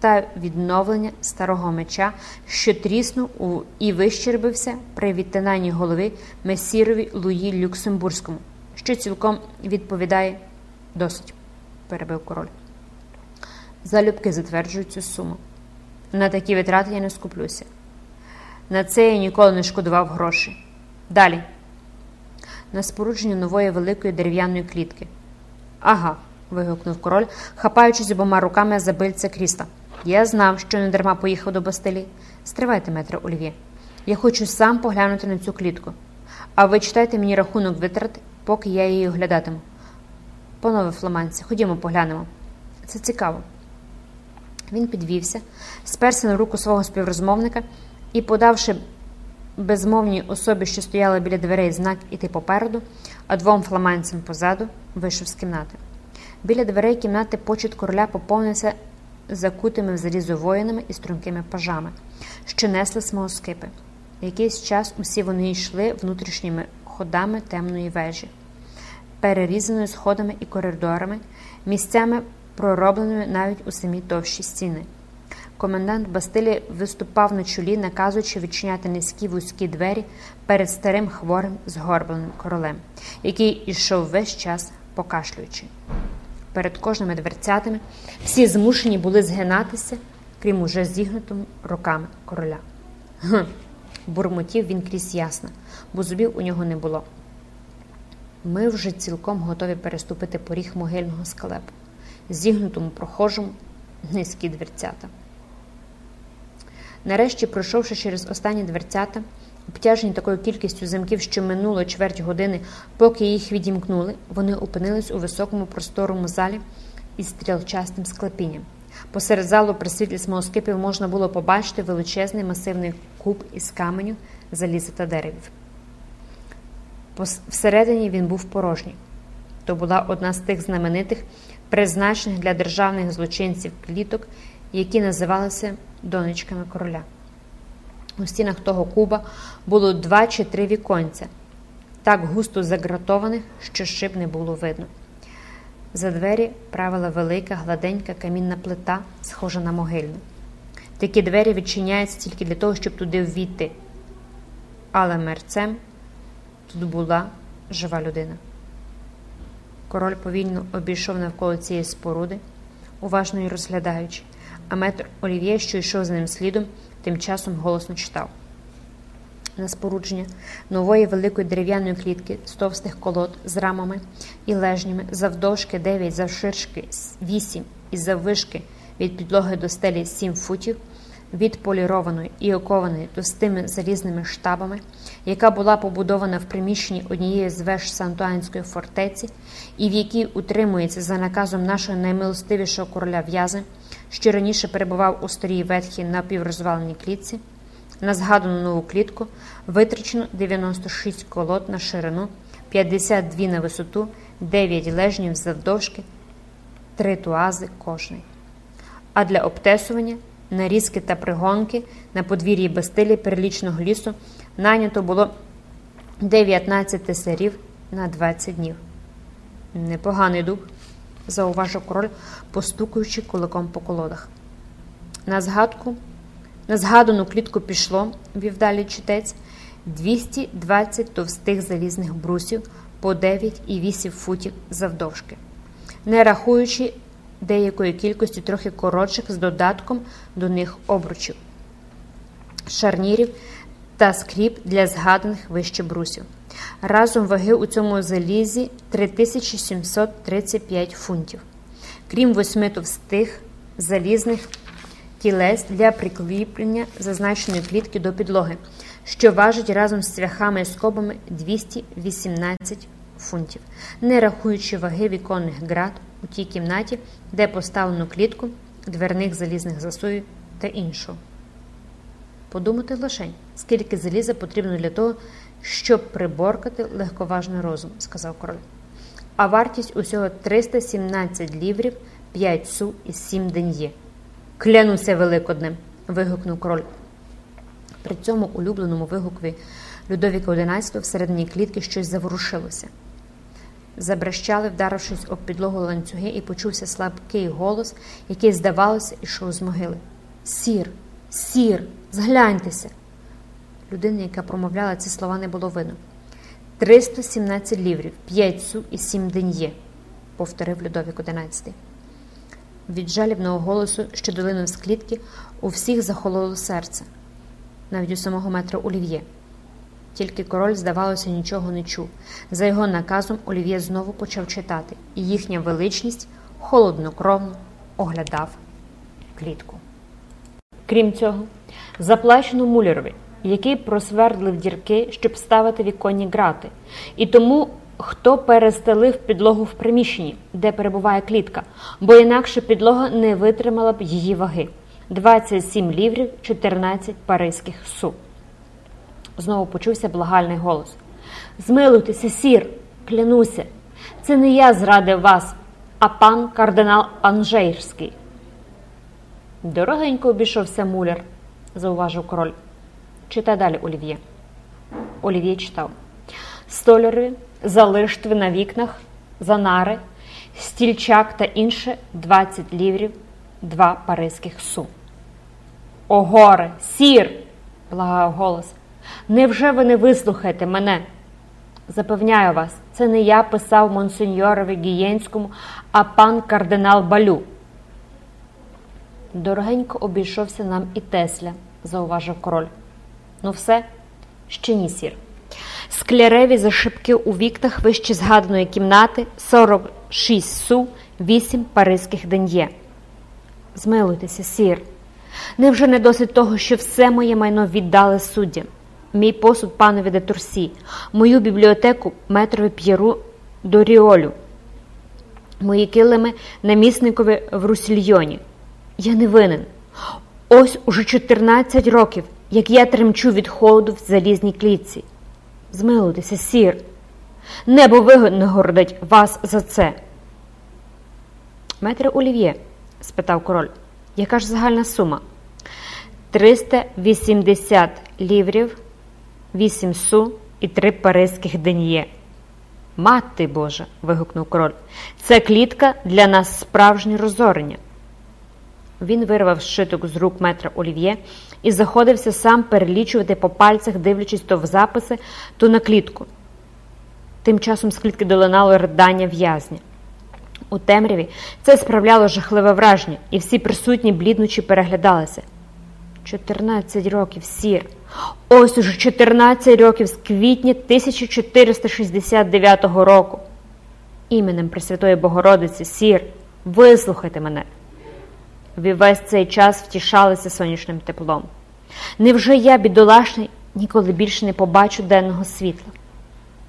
та відновлення старого меча, що тріснув у і вищербився при відтинанні голови месірові Луї Люксембурзькому, що цілком відповідає досить, перебив король. Залюбки затверджують цю суму. На такі витрати я не скуплюся. На це я ніколи не шкодував грошей. Далі. На спорудження нової великої дерев'яної клітки. Ага. вигукнув король, хапаючись обома руками за бильця крісла. Я знав, що не дарма поїхав до Бастилі. Стривайте, метро Олів'є. Я хочу сам поглянути на цю клітку. А ви читайте мені рахунок витрат, поки я її оглядатиму. Панове фламанці, ходімо поглянемо. Це цікаво. Він підвівся, сперся на руку свого співрозмовника і, подавши безмовній особі, що стояла біля дверей знак іти попереду, а двом фламандцям позаду вийшов з кімнати. Біля дверей кімнати почет короля поповнився закутими в залізо воїнами і стрункими пажами, що несли смолоскипи. Якийсь час усі вони йшли внутрішніми ходами темної вежі, перерізаною сходами і коридорами, місцями проробленими навіть у самі товщі стіни. Комендант Бастилі виступав на чолі, наказуючи відчиняти низькі вузькі двері перед старим хворим згорбленим королем, який ішов весь час покашлюючи. Перед кожними дверцятами всі змушені були згинатися, крім уже зігнутими руками короля. Гм, бурмотів він крізь ясно, бо зубів у нього не було. Ми вже цілком готові переступити поріг могильного скалепу, зігнутому прохожому низькі дверцята. Нарешті, пройшовши через останні дверцята, обтяжені такою кількістю замків, що минуло чверть години, поки їх відімкнули, вони опинились у високому просторому залі із стрілчастим склепінням. Посеред залу при світлі смолоскипів можна було побачити величезний масивний куб із каменю, заліза та деревів. Всередині він був порожній. То була одна з тих знаменитих, призначених для державних злочинців кліток, які називалися донечками короля. У стінах того куба було два чи три віконця, так густо загратованих, що шиб не було видно. За двері правила велика, гладенька камінна плита, схожа на могильну. Такі двері відчиняються тільки для того, щоб туди ввійти. Але мерцем тут була жива людина. Король повільно обійшов навколо цієї споруди, уважно її розглядаючи, а метр Олів'є, що йшов за ним слідом, тим часом голосно читав. На спорудження нової великої дерев'яної клітки з товстих колод з рамами і лежнями завдовжки 9, завширшки 8 і заввишки від підлоги до стелі 7 футів, відполірованої і окованої товстими залізними штабами, яка була побудована в приміщенні однієї з веж Сантуанської фортеці, і в якій утримується за наказом нашого наймилостивішого короля в'язи, що раніше перебував у старій ветхій напіврозваленій клітці. На згадану нову клітку витрачено 96 колод на ширину, 52 на висоту, 9 лежнів завдовжки, 3 туази кожний. А для обтесування, нарізки та пригонки на подвір'ї Бастилії перелічного лісу найнято було 19 тесарів на 20 днів. Непоганий дух, зауважив король, постукуючи кулаком по колодах. На згадку на згадану клітку пішло, вів далі читець, 220 товстих залізних брусів по 9,8 футів завдовжки, не рахуючи деякої кількості трохи коротших з додатком до них обручів, шарнірів та скріп для згаданих вище брусів. Разом ваги у цьому залізі 3735 фунтів, крім восьми товстих залізних тілець для прикріплення зазначеної клітки до підлоги, що важить разом з цвяхами і скобами 218 фунтів, не рахуючи ваги віконних град у тій кімнаті, де поставлено клітку, дверних залізних засуїв та іншого. Подумати лишень, скільки заліза потрібно для того, щоб приборкати легковажний розум, сказав король. А вартість усього 317 ліврів, 5 су і 7 ден'є. Клянуся великоднем. вигукнув король. При цьому улюбленому вигукові Людовіка XI всередині клітки щось заворушилося. Забрещали, вдарившись об підлогу ланцюги, і почувся слабкий голос, який, здавалося, ішов з могили. Сір, сір, згляньтеся. Людини, яка промовляла ці слова, не було видно. 317 ліврів, 5 су і 7 ден'є, повторив Людовік XI. Від жалібного голосу, що долинув з клітки, у всіх захололо серце, навіть у самого метра Олів'є. Тільки король, здавалося, нічого не чув. За його наказом Олів'є знову почав читати, і їхня величність холоднокровно оглядав клітку. Крім цього, заплачено мулерові, який просвердлив дірки, щоб ставити віконні грати, і тому хто перестелив підлогу в приміщенні, де перебуває клітка, бо інакше підлога не витримала б її ваги 27 ліврів 14 паризьких су. Знову почувся благальний голос. Змилуйтеся, сір, Клянуся, це не я зрадив вас, а пан кардинал Анжейрський. Дорогенько обійшовся муляр, зауважив король. Читай далі, Олів'є. Олів'є читав. Столярові, залиштви на вікнах, занари, стільчак та інше 20 ліврів, два паризьких су. О, горе, сір! благав голос. Невже ви не вислухаєте мене? Запевняю вас, це не я писав монсеньорові Гієнському, а пан кардинал Балю. Дорогенько обійшовся нам і Тесля, зауважив король. Ну, все, ще ні, сір. Скляреві зашибки у вікнах вище згаданої кімнати 46 су, 8 паризьких ден'є. Змилуйтеся, сір. Невже не досить того, що все моє майно віддали суддям? Мій посуд панові де Турсі, мою бібліотеку метрові П'єру Доріолю, мої килими намісникові в Русільйоні. Я не винен. Ось уже 14 років, як я тремчу від холоду в залізній клітці. Змилуйтеся, сір. Небо винагородить вас за це. Метре Олів'є, спитав король, яка ж загальна сума? 380 ліврів, 8 су і 3 паризьких ден'є. Мати Божа. вигукнув король. Це клітка для нас справжнє розорення. Він вирвав щиток з рук метра Олів'є і заходився сам перелічувати по пальцях, дивлячись то в записи, то на клітку. Тим часом з клітки долинало ридання в'язня. У темряві це справляло жахливе враження, і всі присутні, бліднучі, переглядалися. 14 років сір. Ось уже 14 років з квітня 1469 року. Іменем Пресвятої Богородиці, сір, вислухайте мене. Ви весь цей час втішалися сонячним теплом. Невже я, бідолашний, ніколи більше не побачу денного світла?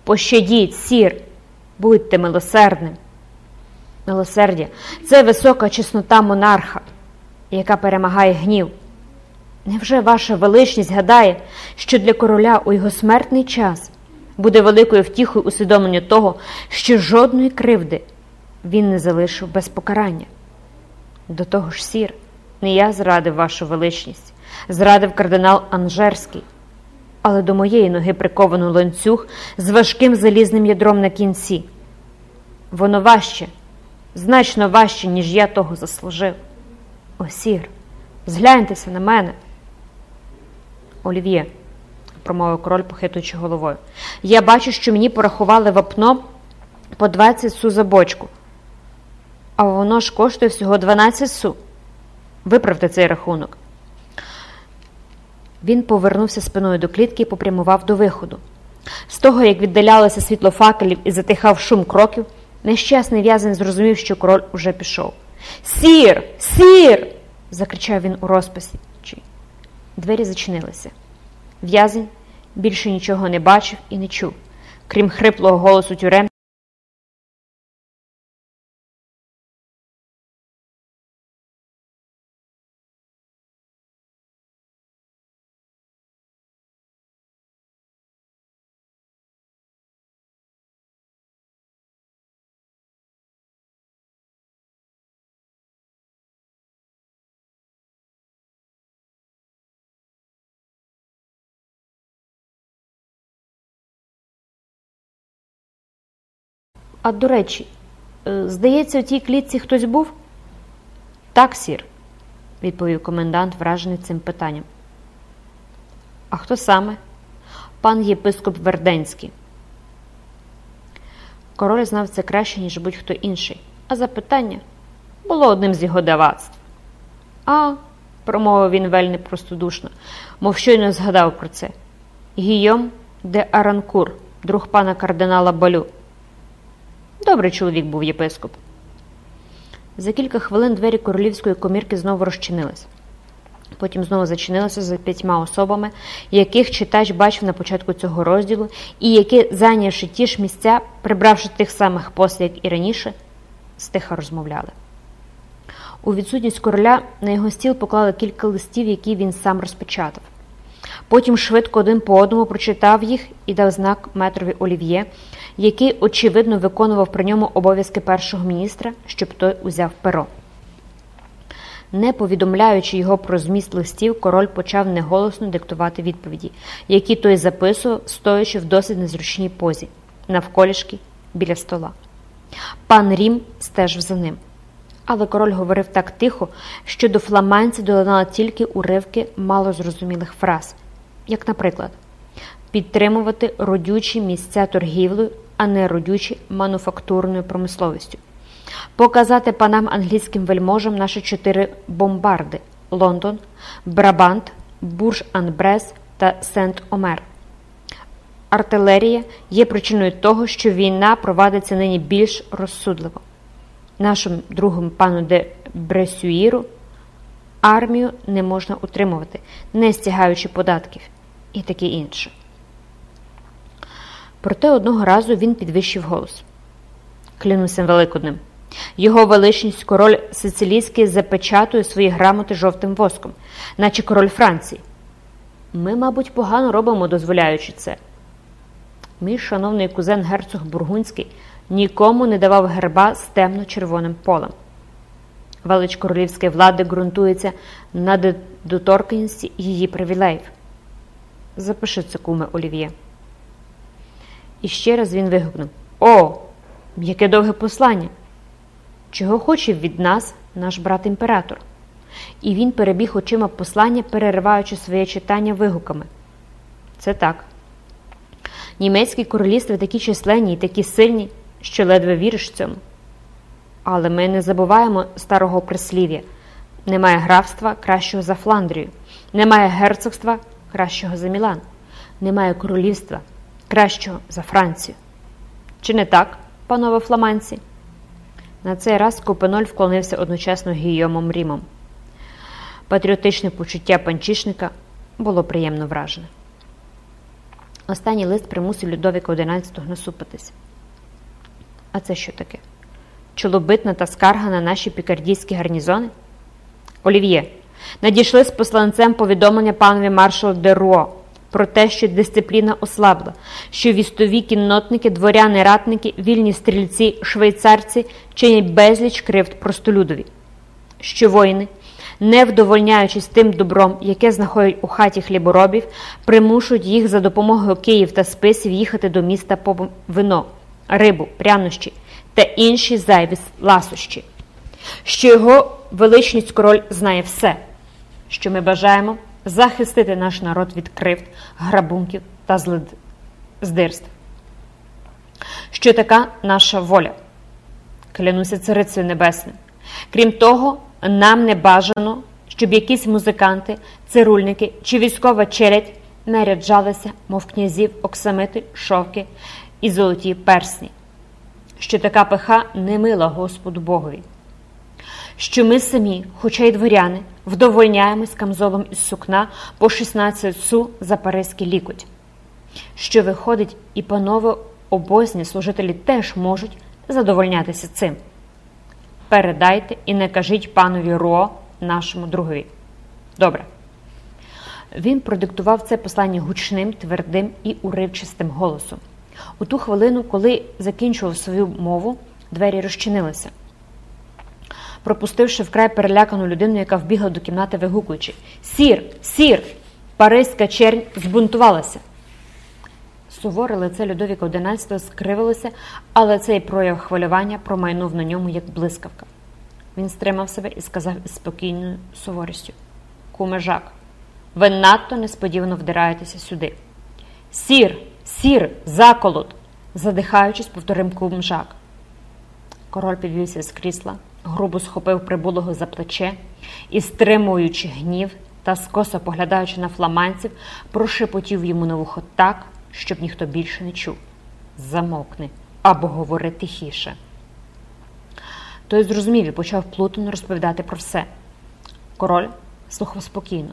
Пощадіть, сір, будьте милосердним. Милосердя це висока чеснота монарха, яка перемагає гнів. Невже ваша величність гадає, що для короля у його смертний час буде великою втіхою усвідомлення того, що жодної кривди він не залишив без покарання? До того ж, сір, не я зрадив вашу величність, зрадив кардинал Анжерський, але до моєї ноги приковано ланцюг з важким залізним ядром на кінці. Воно важче, значно важче, ніж я того заслужив. О, сір, згляньтеся на мене. Олів'є, промовив король, похитуючи головою, я бачу, що мені порахували вапно по 20 су за бочку а воно ж коштує всього 12 су. Виправте цей рахунок. Він повернувся спиною до клітки і попрямував до виходу. З того, як віддалялося світло факелів і затихав шум кроків, нещасний в'язень зрозумів, що король уже пішов. Сір! Сір! закричав він у розписі. Двері зачинилися. В'язень більше нічого не бачив і не чув, крім хриплого голосу тюрем. А до речі, е, здається, у тій клітці хтось був? Так, сір, відповів комендант, вражений цим питанням. А хто саме? Пан єпископ Верденський. Король знав це краще, ніж будь-хто інший, а запитання було одним з його давацтв. А, промовив він вельми простодушно, мов щойно згадав про це. Гійом де Аранкур, друг пана кардинала Балю. Добрий чоловік був єпископ. За кілька хвилин двері королівської комірки знову розчинились. Потім знову зачинилися за п'ятьма особами, яких читач бачив на початку цього розділу, і які, зайнявши ті ж місця, прибравши тих самих посли, як і раніше, стиха розмовляли. У відсутність короля на його стіл поклали кілька листів, які він сам розпечатав. Потім швидко один по одному прочитав їх і дав знак метрові Олів'є, який, очевидно, виконував при ньому обов'язки першого міністра, щоб той узяв перо. Не повідомляючи його про зміст листів, король почав неголосно диктувати відповіді, які той записував, стоячи в досить незручній позі, навколішки біля стола. Пан Рім стежив за ним. Але король говорив так тихо, що до фламанців долинали тільки уривки малозрозумілих фраз, як, наприклад, підтримувати родючі місця торгівлею, а не родючі мануфактурною промисловістю, показати панам англійським вельможам наші чотири бомбарди Лондон, Брабант, Бурж-Анбрес та Сент-Омер. Артилерія є причиною того, що війна провадиться нині більш розсудливо. Нашому другому пану де Бресюїру армію не можна утримувати, не стягаючи податків і таке інше. Проте одного разу він підвищив голос. Клянуся великодним. Його величність король Сицилійський запечатує свої грамоти жовтим воском, наче король Франції. Ми, мабуть, погано робимо, дозволяючи це. Мій шановний кузен герцог Бургунський нікому не давав герба з темно-червоним полем. Велич королівської влади ґрунтується на недоторканності її привілеїв. Запиши це, куме Олів'є. І ще раз він вигукнув О, яке довге послання! Чого хоче від нас наш брат імператор? І він перебіг очима послання, перериваючи своє читання вигуками. Це так. Німецькі королівства такі численні і такі сильні, що ледве віриш цьому. Але ми не забуваємо старого прислів'я немає графства кращого за Фландрію, немає герцогства кращого за Мілан, немає королівства кращого за Францію. Чи не так, панове фламанці? На цей раз Купеноль вклонився одночасно Гійомом Рімом. Патріотичне почуття панчишника було приємно вражене. Останній лист примусив Людовіка XI насупитись. А це що таке? Чолобитна та скарга на наші пікардійські гарнізони? Олів'є, надійшли з посланцем повідомлення панові маршалу Деруо про те, що дисципліна ослабла, що вістові кіннотники, дворяни, ратники, вільні стрільці, швейцарці чинять безліч кривд простолюдові, що воїни, не вдовольняючись тим добром, яке знаходять у хаті хліборобів, примушують їх за допомогою Київ та списів їхати до міста по вино, рибу, прянощі та інші зайві ласощі, що його величність король знає все, що ми бажаємо захистити наш народ від кривд, грабунків та здирств. Що така наша воля? Клянуся царицею небесним. Крім того, нам не бажано, щоб якісь музиканти, цирульники чи військова чередь наряджалися, мов князів, оксамити, шовки і золоті персні, що така пиха не мила Господу Богові, що ми самі, хоча й дворяни, вдовольняємось камзолом із сукна по 16 су за паризький лікоть, що виходить, і панове обозні служителі теж можуть задовольнятися цим. Передайте і не кажіть панові Ро, нашому другові. Добре. Він продиктував це послання гучним, твердим і уривчистим голосом. У ту хвилину, коли закінчував свою мову, двері розчинилися, пропустивши вкрай перелякану людину, яка вбігла до кімнати, вигукуючи Сір, сір! Паризька чернь збунтувалася. Суворе лице Людовіка XI скривилося, але цей прояв хвилювання промайнув на ньому, як блискавка. Він стримав себе і сказав із спокійною суворістю Куме Жак, ви надто несподівано вдираєтеся сюди. Сір, сір, заколот, задихаючись, повторив кум. Король підвівся з крісла, грубо схопив прибулого за плече і, стримуючи гнів та скосо поглядаючи на фламанців, прошепотів йому на вухо так щоб ніхто більше не чув. Замовкни або говори тихіше. Той зрозумів і почав плутано розповідати про все. Король слухав спокійно.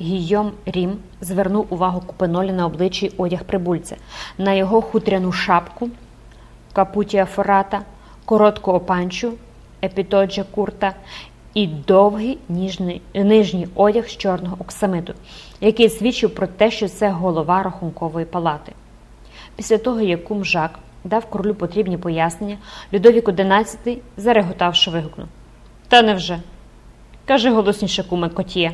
Гійом Рім звернув увагу купенолі на обличчі одяг прибульця, на його хутряну шапку, капутія фората, коротку опанчу, епітоджа курта і довгий ніжний, нижній одяг з чорного оксамиту, який свідчив про те, що це голова рахункової палати. Після того, як кум Жак дав королю потрібні пояснення, Людовік XI, зареготавши, вигукнув Та невже? Кажи голосніше, куме Котє.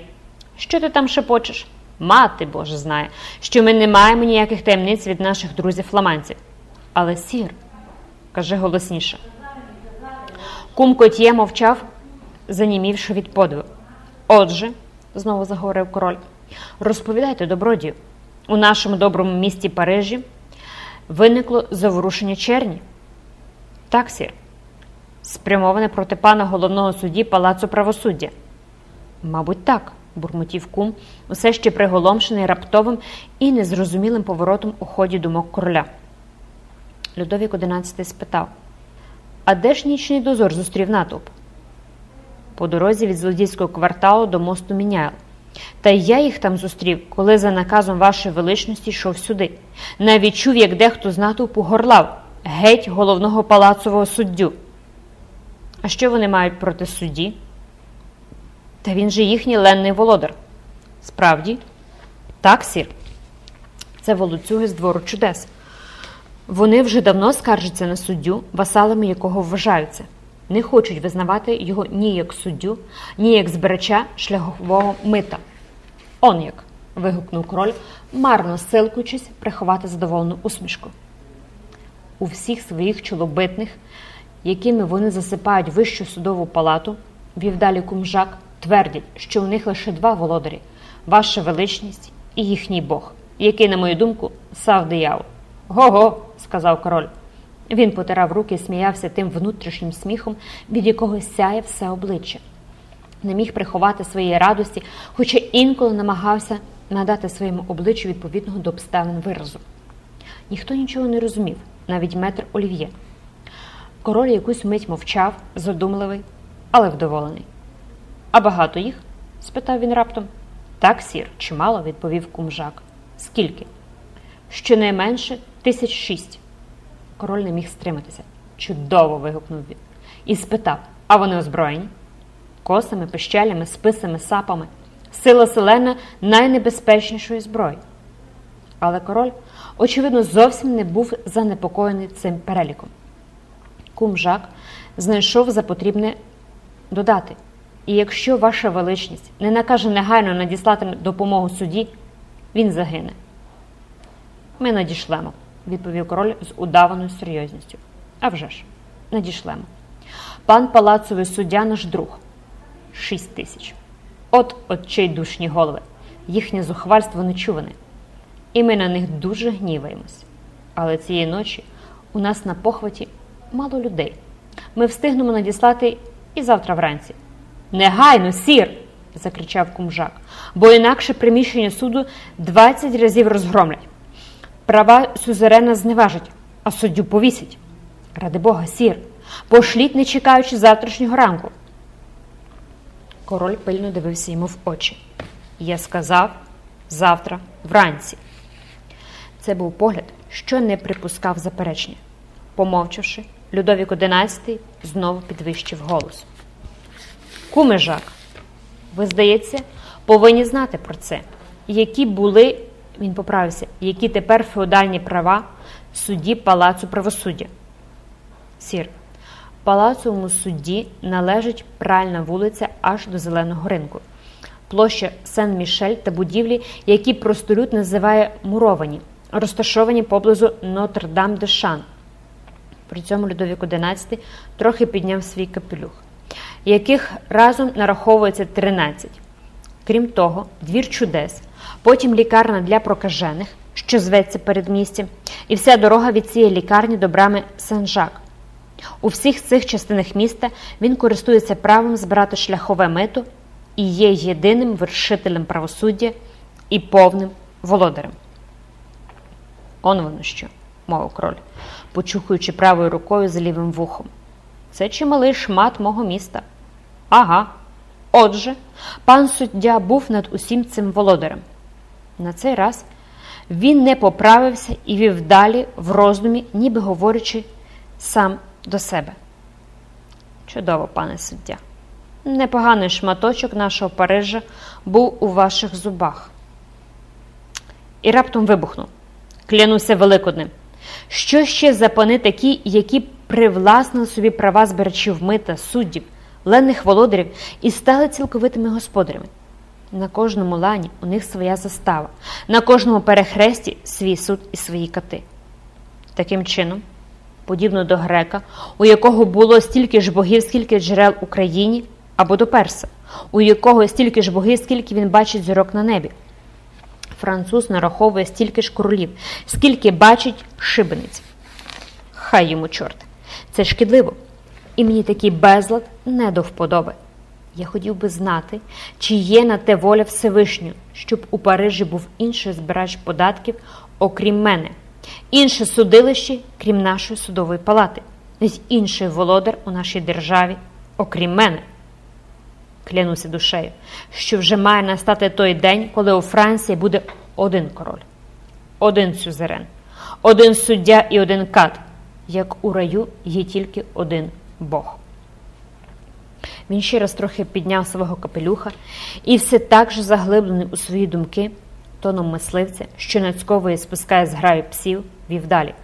Що ти там шепочеш? Мати Боже знає, що ми не маємо ніяких таємниць від наших друзів фламандців. Але сір, кажи голосніше. Кум Котє мовчав, занімівши від подиву. Отже, знову заговорив король, розповідайте, добродію, у нашому доброму місті Парижі виникло заворушення черні. Так, сір, спрямоване проти пана головного судді Палацу правосуддя. Мабуть, так, бурмотів кум, усе ще приголомшений раптовим і незрозумілим поворотом у ході думок короля. Людовік XI спитав А де ж нічний дозор зустрів натовп? По дорозі від злодійського кварталу до мосту Міняйл. Та я їх там зустрів, коли за наказом вашої величності йшов сюди. Навіть чув, як дехто з натовпу горлав геть головного палацового суддю. А що вони мають проти судді? Та він же їхній ленний володар. Справді, так, сір. Це волоцюги з двору чудес. Вони вже давно скаржаться на суддю, васалами якого вважаються. Не хочуть визнавати його ні як суддю, ні як збирача шляхового мита. Он як. вигукнув король, марно силкуючись приховати задоволену усмішку. У всіх своїх чолобитних, якими вони засипають вищу судову палату, вів далі кумжак, твердять, що у них лише два володарі ваша величність і їхній Бог, який, на мою думку, сав диявол. Го-го, сказав король. Він потирав руки і сміявся тим внутрішнім сміхом, від якого сяє все обличчя. Не міг приховати своєї радості, хоча інколи намагався надати своєму обличчю відповідного до обставин виразу. Ніхто нічого не розумів, навіть метр Олів'є. Король якусь мить мовчав, задумливий, але вдоволений. А багато їх? спитав він раптом. Так, сір, чимало, відповів кумжак. Скільки? Щонайменше тисяч шість. Король не міг стриматися. Чудово. вигукнув він. І спитав: а вони озброєні? Косами, пищалями, списами, сапами. Сила селена найнебезпечнішої зброї. Але король, очевидно, зовсім не був занепокоєний цим переліком. Кум Жак знайшов за потрібне додати. І якщо ваша величність не накаже негайно надіслати допомогу суді, він загине. Ми надішлемо, відповів король з удаваною серйозністю. «А вже ж, надішлемо. Пан палацовий суддя наш друг шість тисяч. От отчей душні голови, їхнє зухвальство нечуване. І ми на них дуже гніваємось. Але цієї ночі у нас на похваті мало людей. Ми встигнемо надіслати і завтра вранці. Негайно, сір! закричав кумжак, бо інакше приміщення суду 20 разів розгромлять. Права сюзерена зневажать, а суддю повісять. Ради Бога, сір, пошліть, не чекаючи завтрашнього ранку. Король пильно дивився йому в очі. Я сказав завтра вранці. Це був погляд, що не припускав заперечення. Помовчавши, Людовік XI знову підвищив голос. Куме Жак, ви, здається, повинні знати про це, які були, він поправився, які тепер феодальні права судді Палацу правосуддя. Сір, Палацовому судді належить пральна вулиця аж до Зеленого ринку, площа Сен-Мішель та будівлі, які простолюд називає муровані, розташовані поблизу Нотр-Дам-де-Шан. При цьому Людовік XI трохи підняв свій капелюх яких разом нараховується 13. Крім того, двір чудес, потім лікарня для прокажених, що зветься передмістям, і вся дорога від цієї лікарні до брами Сен-Жак. У всіх цих частинах міста він користується правом збирати шляхове мито і є єдиним вершителем правосуддя і повним володарем. Он воно що, мовив король, почухуючи правою рукою за лівим вухом. Це чималий шмат мого міста. Ага. Отже, пан суддя був над усім цим володарем. На цей раз він не поправився і вів далі в роздумі, ніби говорячи сам до себе. Чудово, пане суддя. непоганий шматочок нашого Парижа був у ваших зубах. І раптом вибухнув. Клянуся великодним. Що ще за пани такі, які привласнили собі права збирачів мита, суддів, ленних володарів і стали цілковитими господарями? На кожному лані у них своя застава, на кожному перехресті свій суд і свої кати. Таким чином, подібно до грека, у якого було стільки ж богів, скільки джерел в Україні, або до перса, у якого стільки ж богів, скільки він бачить зірок на небі. Француз нараховує стільки ж королів, скільки бачить шибениць. Хай йому чорт. Це шкідливо. І мені такий безлад не до вподоби. Я хотів би знати, чи є на те воля Всевишню, щоб у Парижі був інший збирач податків, окрім мене, інше судилище, крім нашої судової палати, й інший володар у нашій державі, окрім мене. Клянуся душею, що вже має настати той день, коли у Франції буде один король, один сюзерен, один суддя і один кат, як у раю є тільки один Бог. Він ще раз трохи підняв свого капелюха і все так же заглиблений у свої думки, тоном мисливця, що нацьковує спускає з граю псів, вів далі.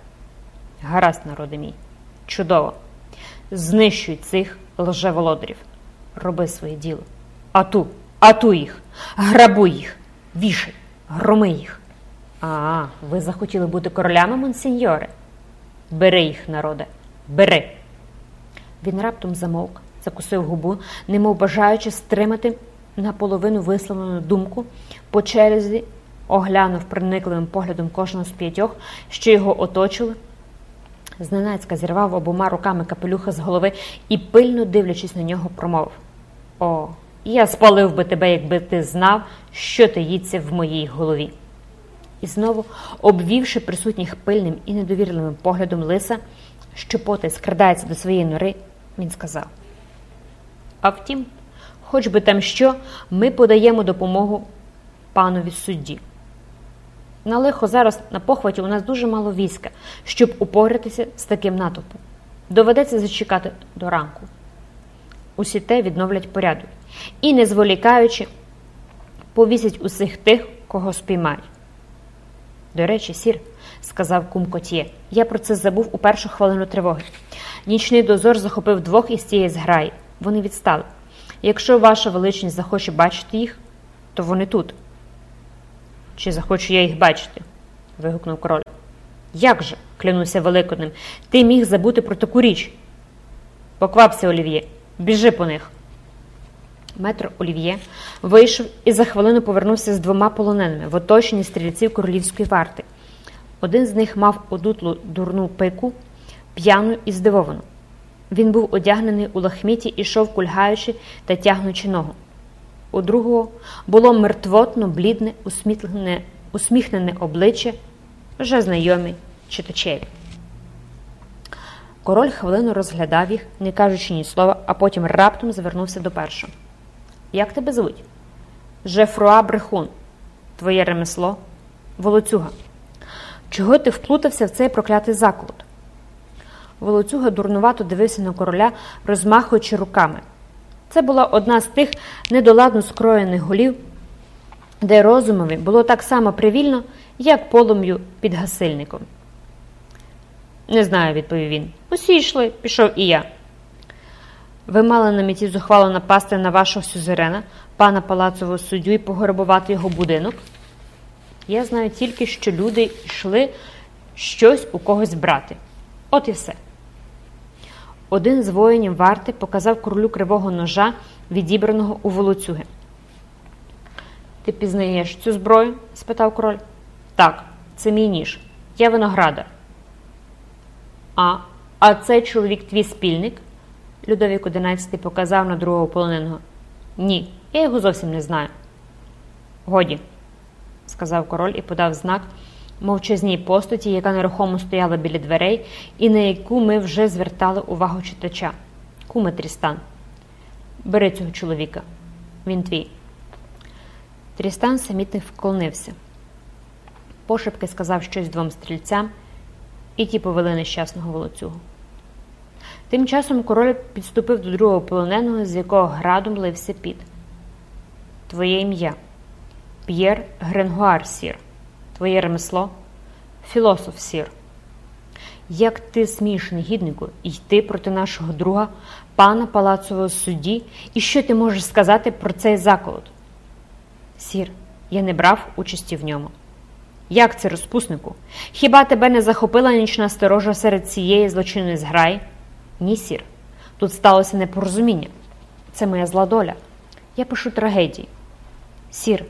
Гаразд, народи мій, чудово! Знищуй цих лжеволодарів, роби своє діло. Ату, ату їх, грабуй їх, вішай, громи їх. А, ви захотіли бути королями, монсеньоре? Бери їх, народе, бери. Він раптом замовк, закусив губу, немов бажаючи стримати наполовину висловлену думку, по черзі оглянув проникливим поглядом кожного з п'ятьох, що його оточили. Зненацька зірвав обома руками капелюха з голови і, пильно дивлячись на нього, промовив О, я спалив би тебе, якби ти знав, що таїться в моїй голові. І знову, обвівши присутніх пильним і недовірливим поглядом лиса, що потай скрадається до своєї нори, він сказав: А втім, хоч би там що, ми подаємо допомогу панові судді. На лихо зараз на похваті у нас дуже мало війська, щоб упоратися з таким натовпом. Доведеться зачекати до ранку. Усі те відновлять порядок і, не зволікаючи, повісять усіх тих, кого спіймають. До речі, сір, сказав кум Котє, я про це забув у першу хвилину тривоги. Нічний дозор захопив двох із цієї зграї. Вони відстали. Якщо ваша величність захоче бачити їх, то вони тут. Чи захочу я їх бачити? вигукнув король. Як же, клянуся великодним, ти міг забути про таку річ? Поквапся, Олів'є, біжи по них. Метр Олів'є вийшов і за хвилину повернувся з двома полоненими в оточенні стрільців королівської варти. Один з них мав одутлу дурну пику, п'яну і здивовану. Він був одягнений у лахміті і йшов кульгаючи та тягнучи ногу. У другого було мертвотно, блідне, усміхнене, усміхнене обличчя, вже знайомі читачеві. Король хвилину розглядав їх, не кажучи ні слова, а потім раптом звернувся до першого. Як тебе звуть? Жефруа Брехун. Твоє ремесло? Волоцюга. Чого ти вплутався в цей проклятий заколот? Волоцюга дурнувато дивився на короля, розмахуючи руками. Це була одна з тих недоладно скроєних голів, де розумові було так само привільно, як полум'ю під гасильником. Не знаю, відповів він. Усі йшли, пішов і я. Ви мали на меті зухвало напасти на вашого сюзерена, пана палацового суддю і пограбувати його будинок? Я знаю тільки, що люди йшли щось у когось брати. От і все. Один з воїнів варти показав королю кривого ножа, відібраного у волоцюги. Ти пізнаєш цю зброю? спитав король. Так, це мій ніж. Я виноградар. А а цей чоловік твій спільник? Людовік XI показав на другого полоненого. Ні, я його зовсім не знаю. Годі, сказав король і подав знак мовчазній постаті, яка нерухомо стояла біля дверей, і на яку ми вже звертали увагу читача. Куме Трістан. Бери цього чоловіка. Він твій. Трістан самітник вклонився. Пошепки сказав щось двом стрільцям, і ті повели нещасного волоцюгу. Тим часом король підступив до другого полоненого, з якого градом лився піт. Твоє ім'я П'єр Гренгуар Сір. Твоє ремесло філософ Сір. Як ти смієш, негіднику, йти проти нашого друга, пана палацового судді, і що ти можеш сказати про цей заколот? Сір, я не брав участі в ньому. Як це, розпуснику? Хіба тебе не захопила нічна сторожа серед цієї злочинної зграї? Ні, сір. Тут сталося непорозуміння. Це моя зла доля. Я пишу трагедії. Сір,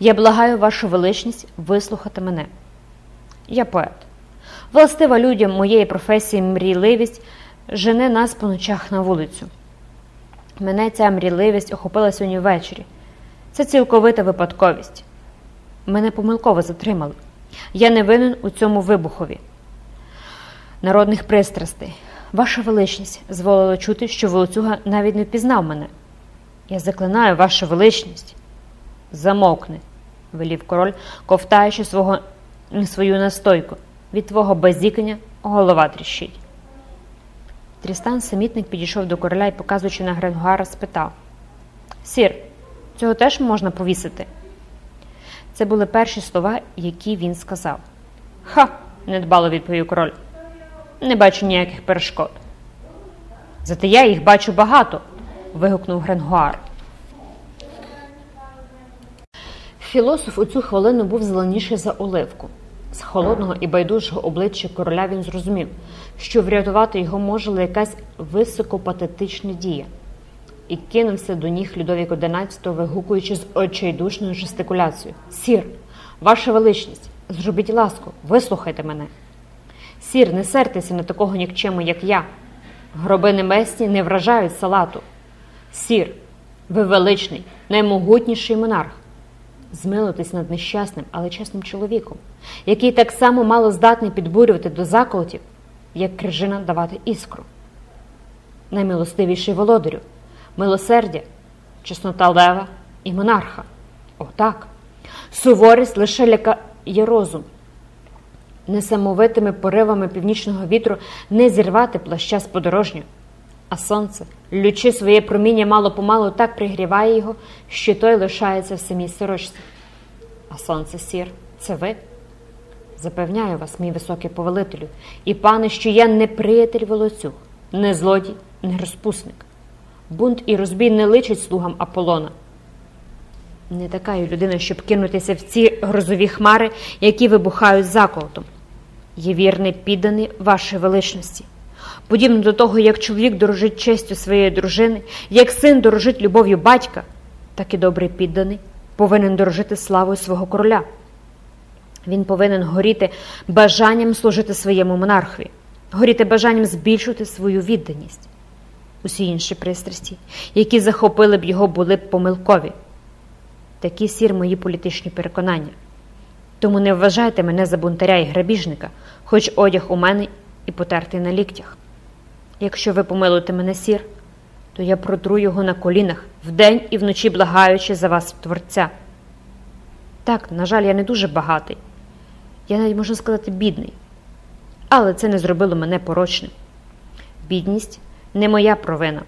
я благаю вашу величність вислухати мене. Я поет. Властива людям моєї професії мрійливість жене нас по ночах на вулицю. Мене ця мрійливість охопила сьогодні ввечері. Це цілковита випадковість. Мене помилково затримали. Я не винен у цьому вибухові. Народних пристрастей. Ваша величність зволила чути, що волоцюга навіть не впізнав мене. Я заклинаю ваша величність. Замовкни, велів король, ковтаючи свого, свою настойку. Від твого базікання голова тріщить. Трістан самітник підійшов до короля і, показуючи на Гренгуара, спитав Сір, цього теж можна повісити? Це були перші слова, які він сказав. Ха, недбало відповів король. Не бачу ніяких перешкод. Зате я їх бачу багато. вигукнув Гренгуар. Філософ у цю хвилину був зеленіший за оливку. З холодного і байдужого обличчя короля він зрозумів, що врятувати його може якась високопатетична дія, і кинувся до ніг Людовік XI, вигукуючи з очайдушною жестикуляцією Сір, ваша величність, зробіть ласку, вислухайте мене. Сір, не сертеся на такого нікчему, як я. Гроби небесні не вражають салату. Сір, ви величний, наймогутніший монарх. Змилитись над нещасним, але чесним чоловіком, який так само мало здатний підбурювати до заколотів, як крижина давати іскру. Наймилостивіший володарю, милосердя, чеснота лева і монарха. Отак. Суворість лише лякає розум. Несамовитими поривами північного вітру не зірвати плаща з подорожню, а сонце, лючи своє проміння мало помалу, так пригріває його, що той лишається в самій сорочці. А сонце сір, це ви? Запевняю вас, мій високий повелителю, і пане, що я не приятель волоцюг, не злодій, не розпусник. Бунт і розбій не личить слугам Аполлона. Не така я людина, щоб кинутися в ці грозові хмари, які вибухають заколотом. Є вірний підданий вашій величності. Подібно до того, як чоловік дорожить честю своєї дружини, як син дорожить любов'ю батька, так і добрий підданий повинен дорожити славою свого короля. Він повинен горіти бажанням служити своєму монархові, горіти бажанням збільшувати свою відданість. Усі інші пристрасті, які захопили б його, були б помилкові. Такі сір мої політичні переконання. Тому не вважайте мене за бунтаря і грабіжника, хоч одяг у мене і потертий на ліктях. Якщо ви помилуєте мене сір, то я протру його на колінах вдень і вночі благаючи за вас Творця. Так, на жаль, я не дуже багатий, я навіть можна сказати, бідний, але це не зробило мене порочним. Бідність не моя провина.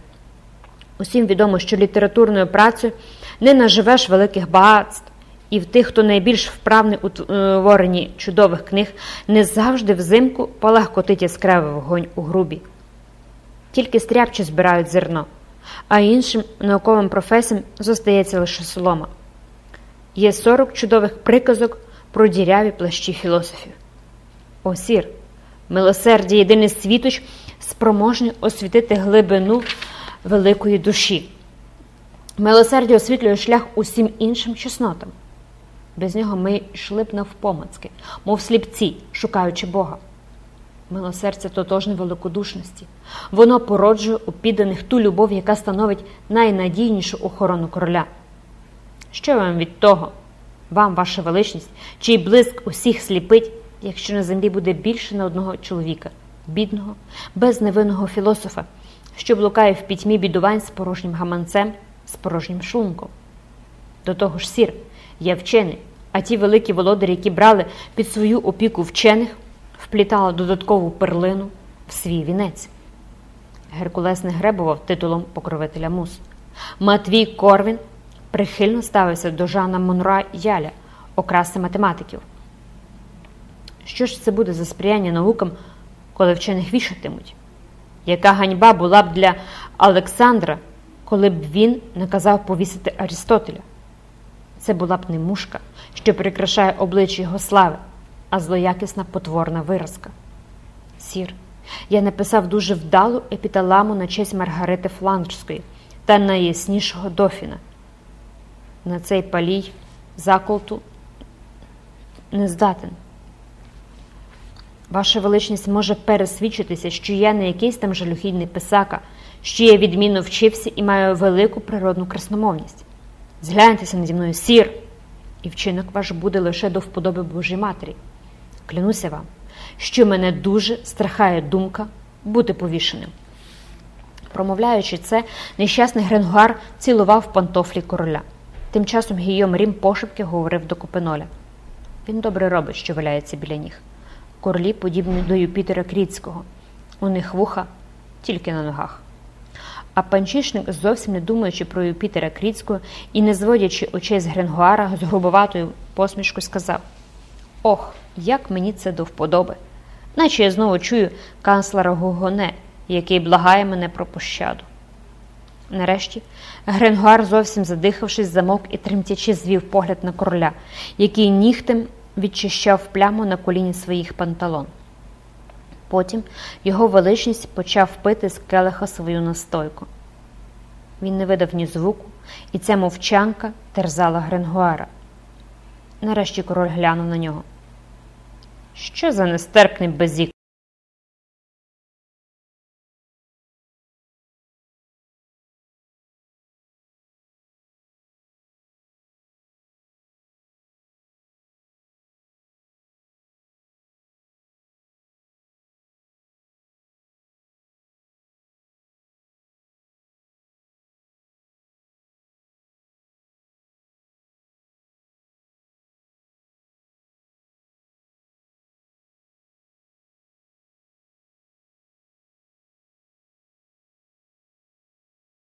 Усім відомо, що літературною працею не наживеш великих багатств, і в тих, хто найбільш вправний у творенні чудових книг, не завжди взимку полегкотить яскравий вогонь у грубі. Тільки стряпчі збирають зерно, а іншим науковим професіям зостається лише солома. Є 40 чудових приказок про діряві плащі філософів. О, сір, милосердя єдиний світоч, спроможний освітити глибину великої душі. Милосердя освітлює шлях усім іншим чеснотам. Без нього ми йшли б навпомацки, мов сліпці, шукаючи Бога. Милосердя тотожне великодушності. Воно породжує у підданих ту любов, яка становить найнадійнішу охорону короля. Що вам від того, вам, ваша величність, чий блиск усіх сліпить, якщо на землі буде більше на одного чоловіка, бідного, безневинного філософа, що блукає в пітьмі бідувань з порожнім гаманцем, з порожнім шлунком? До того ж, сір, я вчений, а ті великі володарі, які брали під свою опіку вчених, вплітали додаткову перлину в свій вінець. Геркулес не гребував титулом покровителя мус. Матвій Корвін прихильно ставився до Жана Монра Яля, окраси математиків. Що ж це буде за сприяння наукам, коли вчених вішатимуть? Яка ганьба була б для Олександра, коли б він наказав повісити Арістотеля? Це була б не мушка, що прикрашає обличчя його слави, а злоякісна потворна виразка. Сір, я написав дуже вдалу епіталаму на честь Маргарити Фландрської та найяснішого дофіна. На цей палій заколту не здатен. Ваша величність може пересвідчитися, що я не якийсь там жалюгідний писака, що я відмінно вчився і маю велику природну красномовність. Згляньтеся наді мною, сір, і вчинок ваш буде лише до вподоби Божій Матері. Клянуся вам, що мене дуже страхає думка бути повішеним. Промовляючи це, нещасний Гренгуар цілував пантофлі короля. Тим часом Гійом Рім пошепки говорив до Копеноля. Він добре робить, що валяється біля ніг. Королі подібні до Юпітера Кріцького. У них вуха тільки на ногах. А панчишник, зовсім не думаючи про Юпітера Кріцького і не зводячи очей з Гренгуара, з грубоватою посмішкою сказав: Ох, як мені це до вподоби! Наче я знову чую канцлера Гугоне, який благає мене про пощаду. Нарешті Гренгуар, зовсім задихавшись, замок і тремтячи звів погляд на короля, який нігтем відчищав пляму на коліні своїх панталон. Потім його величність почав пити з келиха свою настойку. Він не видав ні звуку, і ця мовчанка терзала Гренгуара. Нарешті король глянув на нього. Що за нестерпний безік?